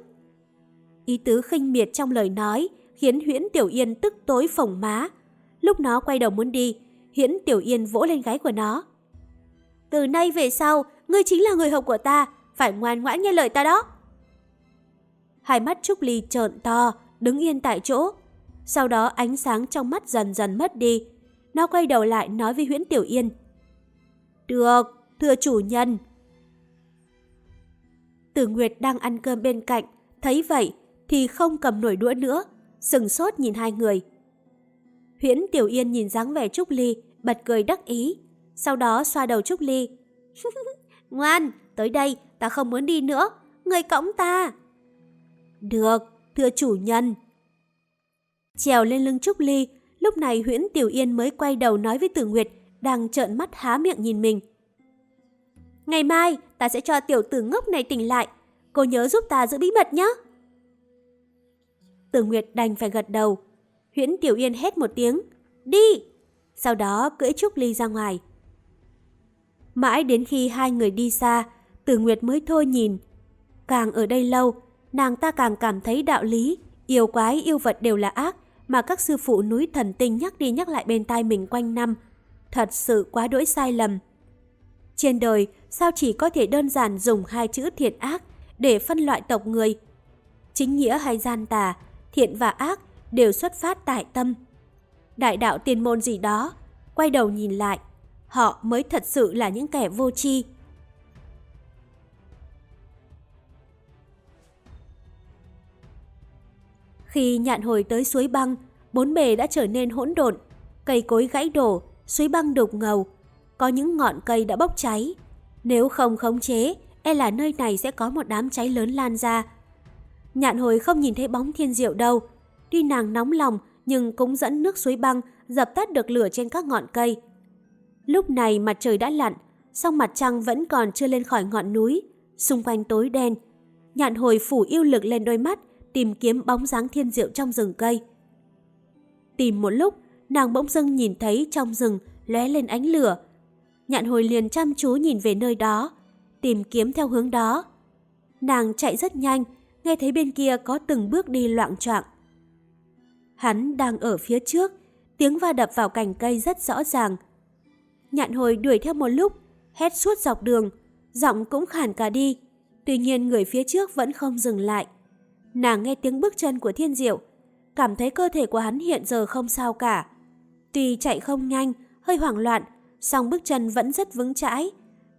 Speaker 1: Ý tứ khinh miệt trong lời nói khiến Huyễn Tiểu Yên tức tối phồng má. Lúc nó quay đầu muốn đi, Huyễn Tiểu Yên vỗ lên gáy của nó. Từ nay về sau, ngươi chính là người hầu của ta, phải ngoan ngoãn nghe lời ta đó. Hai mắt Trúc Ly trợn to, đứng yên tại chỗ. Sau đó ánh sáng trong mắt dần dần mất đi. Nó quay đầu lại nói với Huyễn Tiểu Yên. Được, thưa chủ nhân. Tử Nguyệt đang ăn cơm bên cạnh, thấy vậy thì không cầm nổi đũa nữa, sừng sốt nhìn hai người. Huyễn Tiểu Yên nhìn dáng vẻ Trúc Ly, bật cười đắc ý, sau đó xoa đầu Trúc Ly. Ngoan, tới đây, ta không muốn đi nữa, người cõng ta. Được, thưa chủ nhân. Trèo lên lưng Trúc Ly, lúc này Huyễn Tiểu Yên mới quay đầu nói với Tử Nguyệt, đang trợn mắt há miệng nhìn mình. Ngày mai, ta sẽ cho tiểu tử ngốc này tỉnh lại. Cô nhớ giúp ta giữ bí mật nhé. Từ Nguyệt đành phải gật đầu. Huyễn Tiểu Yên hét một tiếng. Đi! Sau đó cưỡi Trúc Ly ra ngoài. Mãi đến khi hai người đi xa, Từ Nguyệt mới thôi nhìn. Càng ở đây lâu, nàng ta càng cảm thấy đạo lý, yêu quái yêu vật đều là ác mà các sư phụ núi thần tinh nhắc đi nhắc lại bên tai mình quanh năm. Thật sự quá đỗi sai lầm. Trên đời, sao chỉ có thể đơn giản dùng hai chữ thiện ác để phân loại tộc người? Chính nghĩa hay gian tà, thiện và ác đều xuất phát tại tâm. Đại đạo tiền môn gì đó, quay đầu nhìn lại, họ mới thật sự là những kẻ vô tri. Khi nhạn hồi tới suối băng, bốn bề đã trở nên hỗn độn, cây cối gãy đổ, suối băng đục ngầu. Có những ngọn cây đã bốc cháy. Nếu không khống chế, e là nơi này sẽ có một đám cháy lớn lan ra. Nhạn hồi không nhìn thấy bóng thiên diệu đâu. Tuy nàng nóng lòng nhưng cũng dẫn nước suối băng dập tắt được lửa trên các ngọn cây. Lúc này mặt trời đã lặn, song mặt trăng vẫn còn chưa lên khỏi ngọn núi, xung quanh tối đen. Nhạn hồi phủ yêu lực lên đôi mắt, tìm kiếm bóng dáng thiên diệu trong rừng cây. Tìm một lúc, nàng bỗng dưng nhìn thấy trong rừng lóe lên ánh lửa. Nhạn hồi liền chăm chú nhìn về nơi đó, tìm kiếm theo hướng đó. Nàng chạy rất nhanh, nghe thấy bên kia có từng bước đi loạn choạng. Hắn đang ở phía trước, tiếng va đập vào cành cây rất rõ ràng. Nhạn hồi đuổi theo một lúc, hét suốt dọc đường, giọng cũng khản cả đi. Tuy nhiên người phía trước vẫn không dừng lại. Nàng nghe tiếng bước chân của thiên diệu, cảm thấy cơ thể của hắn hiện giờ không sao cả. Tuy chạy không nhanh, hơi hoảng loạn, song bước chân vẫn rất vững chãi.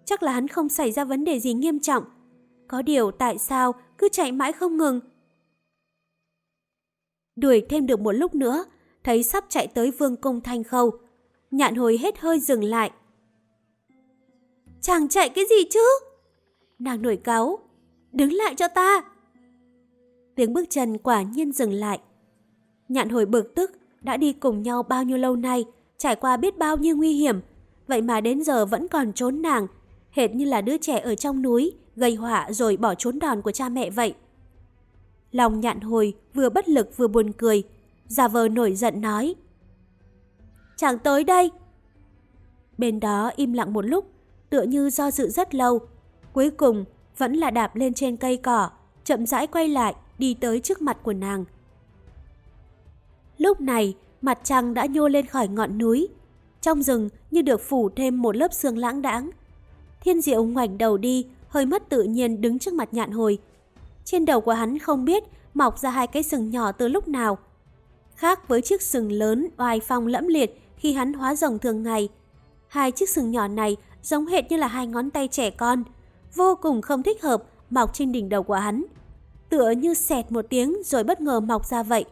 Speaker 1: Chắc là hắn không xảy ra vấn đề gì nghiêm trọng. Có điều tại sao cứ chạy mãi không ngừng? Đuổi thêm được một lúc nữa, thấy sắp chạy tới vương cung thanh khâu. Nhạn hồi hết hơi dừng lại. Chàng chạy cái gì chứ? Nàng nổi cáu. Đứng lại cho ta. Tiếng bước chân quả nhiên dừng lại. Nhạn hồi bực tức, đã đi cùng nhau bao nhiêu lâu nay, trải qua biết bao nhiêu nguy hiểm. Vậy mà đến giờ vẫn còn trốn nàng, hệt như là đứa trẻ ở trong núi, gây họa rồi bỏ trốn đòn của cha mẹ vậy. Lòng nhạn hồi vừa bất lực vừa buồn cười, giả vờ nổi giận nói. Chàng tới đây. Bên đó im lặng một lúc, tựa như do dự rất lâu. Cuối cùng vẫn là đạp lên trên cây cỏ, chậm rãi quay lại, đi tới trước mặt của nàng. Lúc này, mặt trăng đã nhô lên khỏi ngọn núi. Trong rừng như được phủ thêm một lớp sương lãng đãng. Thiên diệu ngoảnh đầu đi, hơi mất tự nhiên đứng trước mặt nhạn hồi. Trên đầu của hắn không biết mọc ra hai cái sừng nhỏ từ lúc nào. Khác với chiếc sừng lớn oai phong lẫm liệt khi hắn hóa rồng thường ngày. Hai chiếc sừng nhỏ này giống hệt như là hai ngón tay trẻ con, vô cùng không thích hợp mọc trên đỉnh đầu của hắn. Tựa như xẹt một tiếng rồi bất ngờ mọc ra vậy.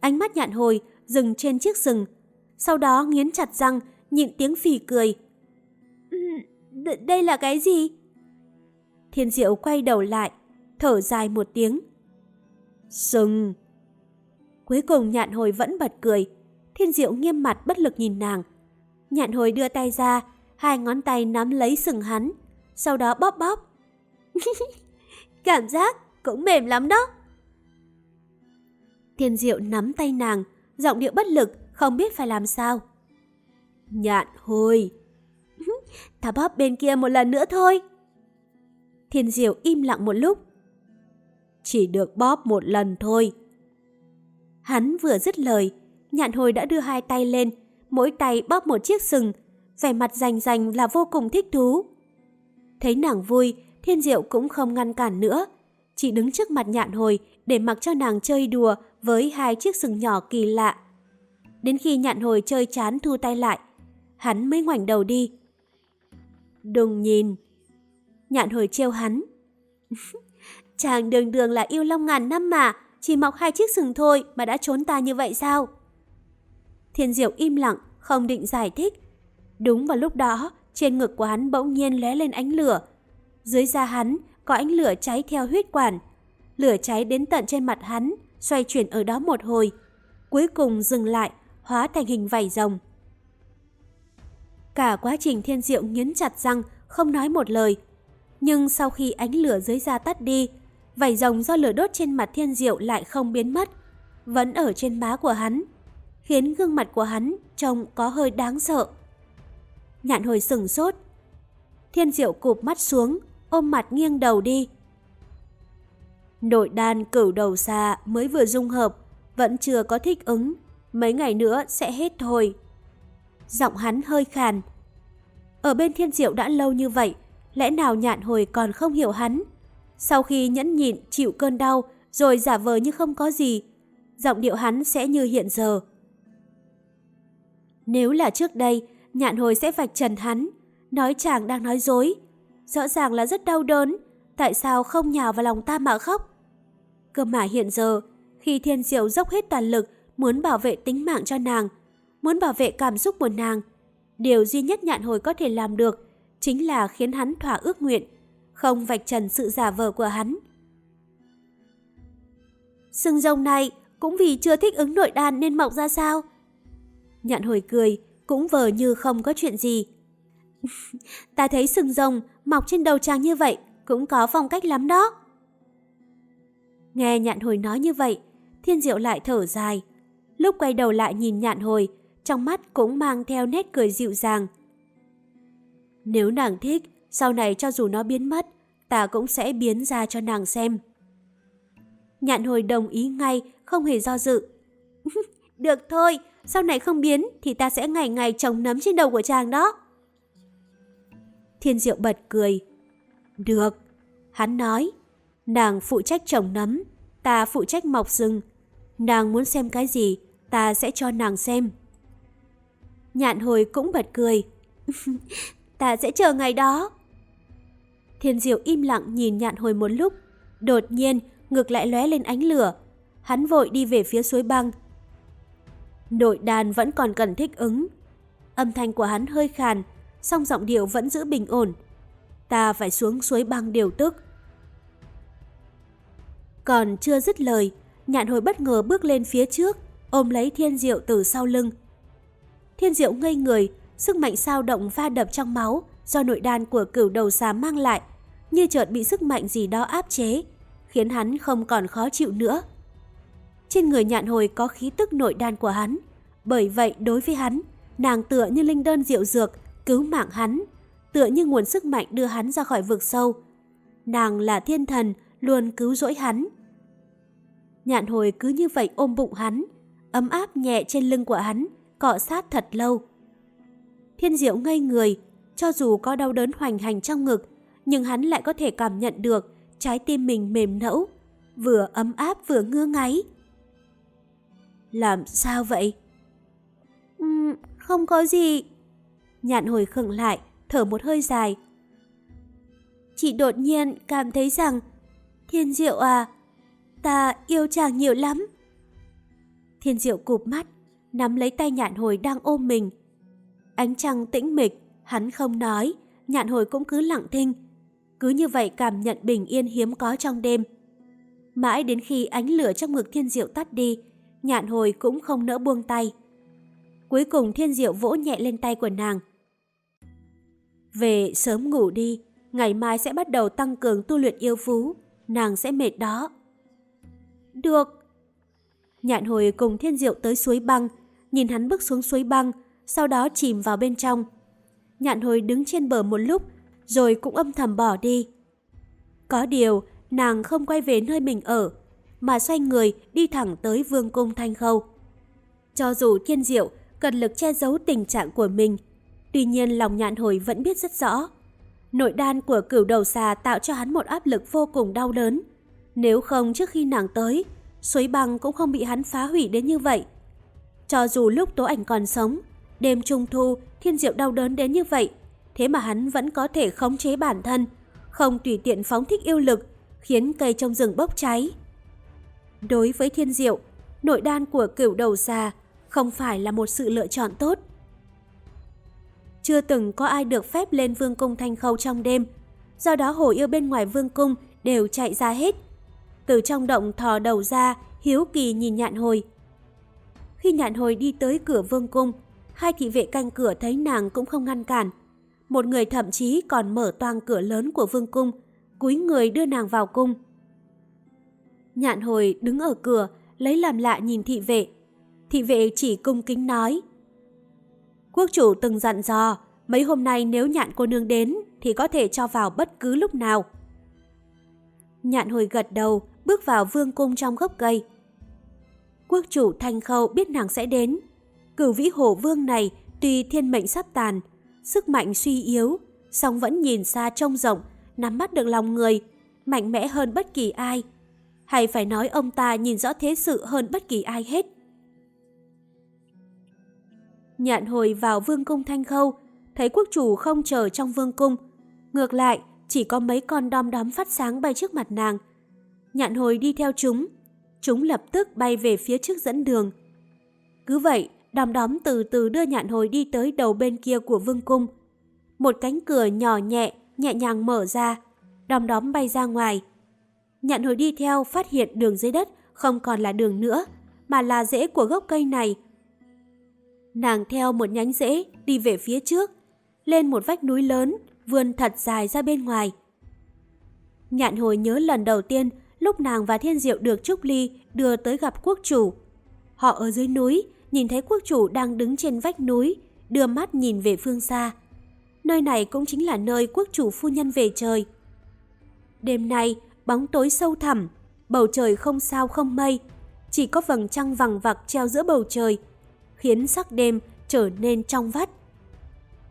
Speaker 1: Ánh mắt nhạn hồi dừng trên chiếc sừng, sau đó nghiến chặt răng, nhịn tiếng phì cười. Đây là cái gì? Thiên diệu quay đầu lại, thở dài một tiếng. Sừng! Cuối cùng nhạn hồi vẫn bật cười. Thiên diệu nghiêm mặt bất lực nhìn nàng. Nhạn hồi đưa tay ra, hai ngón tay nắm lấy sừng hắn, sau đó bóp bóp. Cảm giác cũng mềm lắm đó. Thiên diệu nắm tay nàng, giọng điệu bất lực, không biết phải làm sao. Nhạn hồi! Ta bóp bên kia một lần nữa thôi. Thiên diệu im lặng một lúc. Chỉ được bóp một lần thôi. Hắn vừa dứt lời, nhạn hồi đã đưa hai tay lên, mỗi tay bóp một chiếc sừng, vẻ mặt rành rành là vô cùng thích thú. Thấy nàng vui, thiên diệu cũng không ngăn cản nữa, chỉ đứng trước mặt nhạn hồi để mặc cho nàng chơi đùa với hai chiếc sừng nhỏ kỳ lạ. Đến khi nhạn hồi chơi chán thu tay lại, hắn mới ngoảnh đầu đi. Đừng nhìn. Nhạn hồi trêu hắn. Chàng đường đường là yêu long ngàn năm mà, chỉ mọc hai chiếc sừng thôi mà đã trốn ta như vậy sao? Thiên diệu im lặng, không định giải thích. Đúng vào lúc đó, trên ngực của hắn bỗng nhiên lóe lên ánh lửa. Dưới da hắn có ánh lửa cháy theo huyết quản. Lửa cháy đến tận trên mặt hắn, xoay chuyển ở đó một hồi. Cuối cùng dừng lại, hóa thành hình vảy rồng. Cả quá trình thiên diệu nghiến chặt răng, không nói một lời. Nhưng sau khi ánh lửa dưới da tắt đi, vảy rồng do lửa đốt trên mặt thiên diệu lại không biến mất, vẫn ở trên má của hắn, khiến gương mặt của hắn trông có hơi đáng sợ. Nhạn hồi sừng sốt. Thiên diệu cụp mắt xuống, ôm mặt nghiêng đầu đi. Nội đan cửu đầu xa mới vừa dung hợp, vẫn chưa có thích ứng, mấy ngày nữa sẽ hết thôi. Giọng hắn hơi khàn. Ở bên thiên diệu đã lâu như vậy, lẽ nào nhạn hồi còn không hiểu hắn? Sau khi nhẫn nhịn chịu cơn đau, rồi giả vờ như không có gì, giọng điệu hắn sẽ như hiện giờ. Nếu là trước đây, nhạn hồi sẽ vạch trần hắn, nói chàng đang nói dối. Rõ ràng là rất đau đớn, tại sao không nhào vào lòng ta mà khóc? Cơ mà hiện giờ, khi thiên diệu dốc hết toàn lực muốn bảo vệ tính mạng cho nàng, muốn bảo vệ cảm xúc của nàng, điều duy nhất nhạn hồi có thể làm được chính là khiến hắn thỏa ước nguyện, không vạch trần sự giả vờ của hắn. Sừng rồng này cũng vì chưa thích ứng nội đàn nên mọc ra sao? Nhạn hồi cười, cũng vờ như không có chuyện gì. Ta thấy sừng rồng mọc trên đầu chàng như vậy cũng có phong cách lắm đó. Nghe nhạn hồi nói như vậy, thiên diệu lại thở dài. Lúc quay đầu lại nhìn nhạn hồi, trong mắt cũng mang theo nét cười dịu dàng. Nếu nàng thích, sau này cho dù nó biến mất, ta cũng sẽ biến ra cho nàng xem. Nhạn hồi đồng ý ngay, không hề do dự. Được thôi, sau này không biến thì ta sẽ ngày ngày trồng nấm trên đầu của chàng đó. Thiên diệu bật cười. Được, hắn nói. Nàng phụ trách trồng nấm, ta phụ trách mọc rừng. Nàng muốn xem cái gì, ta sẽ cho nàng xem. Nhạn hồi cũng bật cười. ta sẽ chờ ngày đó. Thiên diệu im lặng nhìn nhạn hồi một lúc. Đột nhiên, ngực lại lóe lên ánh lửa. Hắn vội đi về phía suối băng. Nội đàn vẫn còn cần thích ứng. Âm thanh của hắn hơi khàn, song giọng điệu vẫn giữ bình ổn. Ta phải xuống suối băng điều tức. Còn chưa dứt lời, nhạn hồi bất ngờ bước lên phía trước, ôm lấy thiên diệu từ sau lưng. Thiên diệu ngây người, sức mạnh sao động pha đập trong máu do nội đan của cửu đầu xà mang lại, như chợt bị sức mạnh gì đó áp chế, khiến hắn không còn khó chịu nữa. Trên người nhạn hồi có khí tức nội đan của hắn, bởi vậy đối với hắn, nàng tựa như linh đơn diệu dược, cứu mạng hắn, tựa như nguồn sức mạnh đưa hắn ra khỏi vực sâu. Nàng là thiên thần, luôn cứu rỗi hắn. Nhạn hồi cứ như vậy ôm bụng hắn, ấm áp nhẹ trên lưng của hắn, cọ sát thật lâu. Thiên diệu ngây người, cho dù có đau đớn hoành hành trong ngực, nhưng hắn lại có thể cảm nhận được trái tim mình mềm nẫu, vừa ấm áp vừa ngưa ngáy. Làm sao vậy? Uhm, không có gì. Nhạn hồi khựng lại, thở một hơi dài. Chị đột nhiên cảm thấy rằng, Thiên Diệu à, ta yêu chàng nhiều lắm. Thiên Diệu cụp mắt, nắm lấy tay nhạn hồi đang ôm mình. Ánh trăng tĩnh mịch, hắn không nói, nhạn hồi cũng cứ lặng thinh. Cứ như vậy cảm nhận bình yên hiếm có trong đêm. Mãi đến khi ánh lửa trong ngực thiên diệu tắt đi, nhạn hồi cũng không nỡ buông tay. Cuối cùng thiên diệu vỗ nhẹ lên tay của nàng. Về sớm ngủ đi, ngày mai sẽ bắt đầu tăng cường tu luyện yêu phú, nàng sẽ mệt đó. Được. Nhạn hồi cùng thiên diệu tới suối băng, nhìn hắn bước xuống suối băng, sau đó chìm vào bên trong. Nhạn hồi đứng trên bờ một lúc, rồi cũng âm thầm bỏ đi. Có điều, nàng không quay về nơi mình ở, mà xoay người đi thẳng tới vương cung thanh khâu. Cho dù thiên diệu cần lực che giấu tình trạng của mình, tuy nhiên lòng nhạn hồi vẫn biết rất rõ. Nội đan của cửu đầu xà tạo cho hắn một áp lực vô cùng đau đớn. Nếu không trước khi nàng tới, suối băng cũng không bị hắn phá hủy đến như vậy. Cho dù lúc tố ảnh còn sống, đêm trung thu thiên diệu đau đớn đến như vậy, thế mà hắn vẫn có thể khống chế bản thân, không tùy tiện phóng thích yêu lực, khiến cây trong rừng bốc cháy. Đối với thiên diệu, nội đan của cửu đầu xà không phải là một sự lựa chọn tốt. Chưa từng có ai được phép lên vương cung thanh khâu trong đêm, do đó hồ yêu bên ngoài vương cung đều chạy ra hết. Từ trong động thò đầu ra, hiếu kỳ nhìn nhạn hồi. Khi nhạn hồi đi tới cửa vương cung, hai thị vệ canh cửa thấy nàng cũng không ngăn cản. Một người thậm chí còn mở toang cửa lớn của vương cung, cúi người đưa nàng vào cung. Nhạn hồi đứng ở cửa, lấy làm lạ nhìn thị vệ. Thị vệ chỉ cung kính nói. Quốc chủ từng dặn dò, mấy hôm nay nếu nhạn cô nương đến thì có thể cho vào bất cứ lúc nào. Nhạn hồi gật đầu, bước vào vương cung trong gốc cây. Quốc chủ Thanh Khâu biết nàng sẽ đến. Cửu vĩ hổ vương này tuy thiên mệnh sắp tàn, sức mạnh suy yếu, song vẫn nhìn xa trông rộng, nắm bắt được lòng người, mạnh mẽ hơn bất kỳ ai. Hay phải nói ông ta nhìn rõ thế sự hơn bất kỳ ai hết. Nhạn hồi vào vương cung Thanh Khâu, thấy quốc chủ không chờ trong vương cung. Ngược lại, chỉ có mấy con đom đóm phát sáng bay trước mặt nàng. Nhạn hồi đi theo chúng. Chúng lập tức bay về phía trước dẫn đường. Cứ vậy, đom đóm từ từ đưa nhạn hồi đi tới đầu bên kia của vương cung. một cánh cửa nhỏ nhẹ, nhẹ nhàng mở ra, đom đóm bay ra ngoài. Nhạn hồi đi theo phát hiện đường dưới đất không còn là đường nữa, mà là rễ của gốc cây này. Nàng theo một nhánh rễ đi về phía trước, lên một vách núi lớn, vươn thật dài ra bên ngoài. Nhạn hồi nhớ lần đầu tiên lúc nàng và Thiên Diệu được Trúc Ly đưa tới gặp quốc chủ. Họ ở dưới núi, nhìn thấy quốc chủ đang đứng trên vách núi, đưa mắt nhìn về phương xa. Nơi này cũng chính là nơi quốc chủ phu nhân về trời. Đêm nay, bóng tối sâu thẳm, bầu trời không sao không mây, chỉ có vầng trăng vằng vặc treo giữa bầu trời, khiến sắc đêm trở nên trong vắt.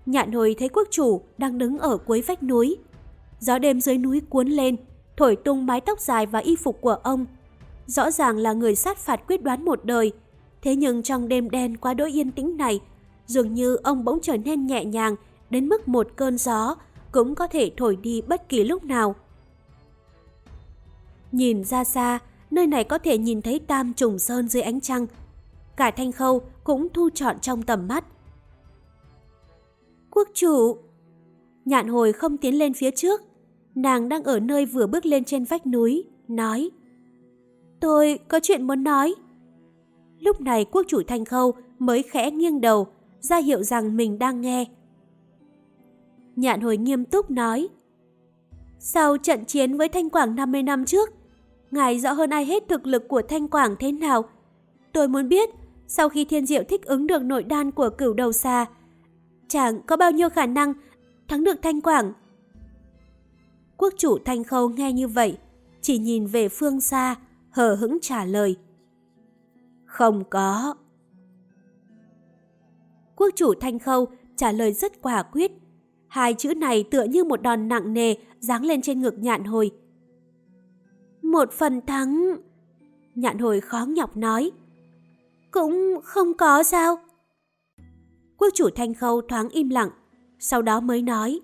Speaker 1: Nhạn hồi thấy quốc chủ đang đứng ở cuối vách núi. Gió đêm dưới núi cuốn lên, thổi tung mái tóc dài và y phục của ông. Rõ ràng là người sát phạt quyết đoán một đời, thế nhưng trong đêm đen quá đỗi yên tĩnh này, dường như ông bỗng trở nên nhẹ nhàng đến mức một cơn gió cũng có thể thổi đi bất kỳ lúc nào. Nhìn ra xa, nơi này có thể nhìn thấy tam trùng sơn dưới ánh trăng. Cả thanh khâu cũng thu trọn trong tầm mắt. Quốc chủ! Nhạn hồi không tiến lên phía trước. Nàng đang ở nơi vừa bước lên trên vách núi, nói. Tôi có chuyện muốn nói. Lúc này quốc chủ thanh khâu mới khẽ nghiêng đầu, ra hiệu rằng mình đang nghe. Nhạn hồi nghiêm túc nói. Sau trận chiến với Thanh Quảng 50 năm trước, ngài rõ hơn ai hết thực lực của Thanh Quảng thế nào. Tôi muốn biết, sau khi thiên diệu thích ứng được nội đan của cửu đầu xa, chàng có bao nhiêu khả năng thắng được Thanh Quảng. Quốc chủ Thanh Khâu nghe như vậy, chỉ nhìn về phương xa, hờ hững trả lời. Không có. Quốc chủ Thanh Khâu trả lời rất quả quyết. Hai chữ này tựa như một đòn nặng nề giáng lên trên ngực nhạn hồi. Một phần thắng... Nhạn hồi khó nhọc nói. Cũng không có sao? Quốc chủ Thanh Khâu thoáng im lặng, sau đó mới nói.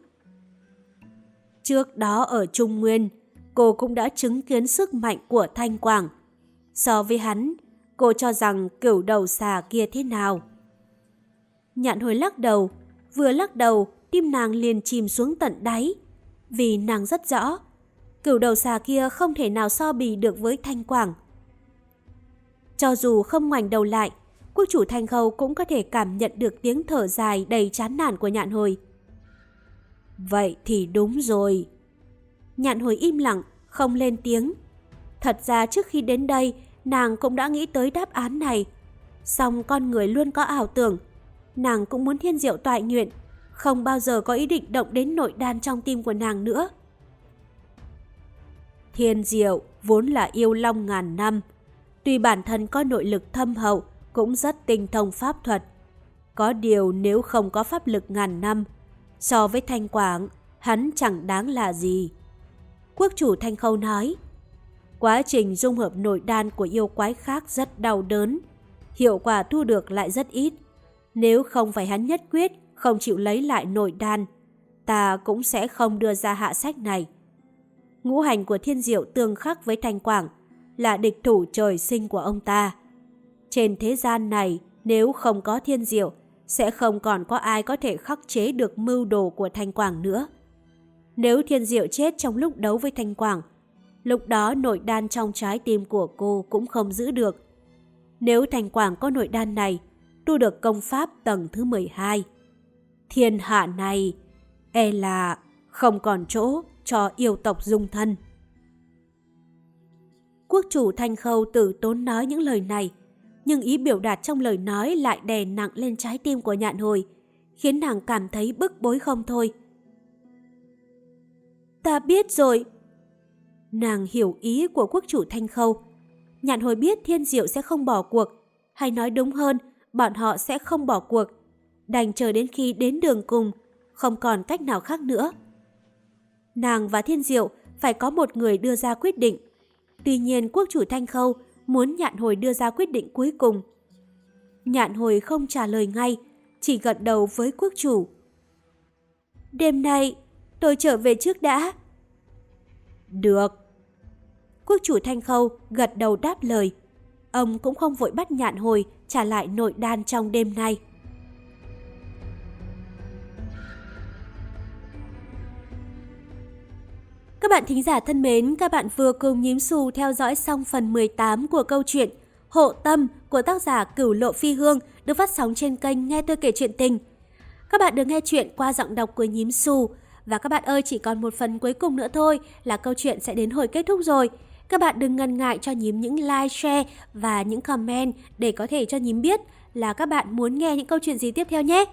Speaker 1: Trước đó ở Trung Nguyên, cô cũng đã chứng kiến sức mạnh của Thanh Quảng. So với hắn, cô cho rằng cửu đầu xà kia thế nào? Nhạn hồi lắc đầu, vừa lắc đầu, tim nàng liền chìm xuống tận đáy. Vì nàng rất rõ, cửu đầu xà kia không thể nào so bì được với Thanh Quảng. Cho dù không ngoảnh đầu lại, quốc chủ Thanh Khâu cũng có thể cảm nhận được tiếng thở dài đầy chán nản của nhạn hồi. Vậy thì đúng rồi. Nhạn hồi im lặng, không lên tiếng. Thật ra trước khi đến đây, nàng cũng đã nghĩ tới đáp án này. Song con người luôn có ảo tưởng. Nàng cũng muốn thiên diệu toại nguyện, không bao giờ có ý định động đến nội đan trong tim của nàng nữa. Thiên diệu vốn là yêu long ngàn năm. Tuy bản thân có nội lực thâm hậu, cũng rất tinh thông pháp thuật. Có điều nếu không có pháp lực ngàn năm, so với Thanh Quảng, hắn chẳng đáng là gì. Quốc chủ Thanh Khâu nói, quá trình dung hợp nội đan của yêu quái khác rất đau đớn, hiệu quả thu được lại rất ít. Nếu không phải hắn nhất quyết, không chịu lấy lại nội đan, ta cũng sẽ không đưa ra hạ sách này. Ngũ hành của thiên diệu tương khắc với Thanh Quảng là địch thủ trời sinh của ông ta. Trên thế gian này, nếu không có thiên diệu, sẽ không còn có ai có thể khắc chế được mưu đồ của Thanh Quảng nữa. Nếu thiên diệu chết trong lúc đấu với Thanh Quảng, lúc đó nội đan trong trái tim của cô cũng không giữ được. Nếu Thanh Quảng có nội đan này, tu được công pháp tầng thứ 12. Thiên hạ này, e là không còn chỗ cho yêu tộc dung thân. Quốc chủ Thanh Khâu tử tốn nói những lời này, nhưng ý biểu đạt trong lời nói lại đè nặng lên trái tim của nhạn hồi, khiến nàng cảm thấy bức bối không thôi. Ta biết rồi. Nàng hiểu ý của quốc chủ Thanh Khâu. Nhạn hồi biết thiên diệu sẽ không bỏ cuộc, hay nói đúng hơn, bọn họ sẽ không bỏ cuộc. Đành chờ đến khi đến đường cùng, không còn cách nào khác nữa. Nàng và thiên diệu phải có một người đưa ra quyết định. Tuy nhiên quốc chủ Thanh Khâu muốn nhạn hồi đưa ra quyết định cuối cùng. Nhạn hồi không trả lời ngay, chỉ gật đầu với quốc chủ. Đêm nay, tôi trở về trước đã. Được. Quốc chủ Thanh Khâu gật đầu đáp lời. Ông cũng không vội bắt nhạn hồi trả lại nội đan trong đêm nay. Các bạn thính giả thân mến, các bạn vừa cùng nhím xù theo dõi xong phần 18 của câu chuyện Hộ Tâm của tác giả Cửu Lộ Phi Hương được phát sóng trên kênh Nghe Tôi Kể Chuyện Tình. Các bạn được nghe chuyện qua giọng đọc của nhím xù. Và các bạn ơi, chỉ còn một phần cuối cùng nữa thôi là câu chuyện sẽ đến hồi kết thúc rồi. Các bạn đừng ngần ngại cho nhím những like, share và những comment để có thể cho nhím biết là các bạn muốn nghe những câu chuyện gì tiếp theo nhé.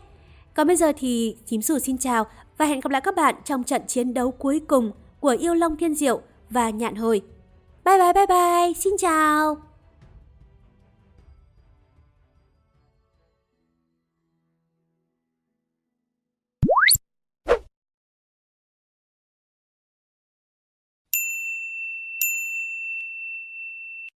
Speaker 1: Còn bây giờ thì nhím xù xin chào và hẹn gặp lại các bạn trong trận chiến đấu cuối cùng của Yêu Long Thiên Diệu và Nhạn Hồi. Bye bye bye bye, xin chào!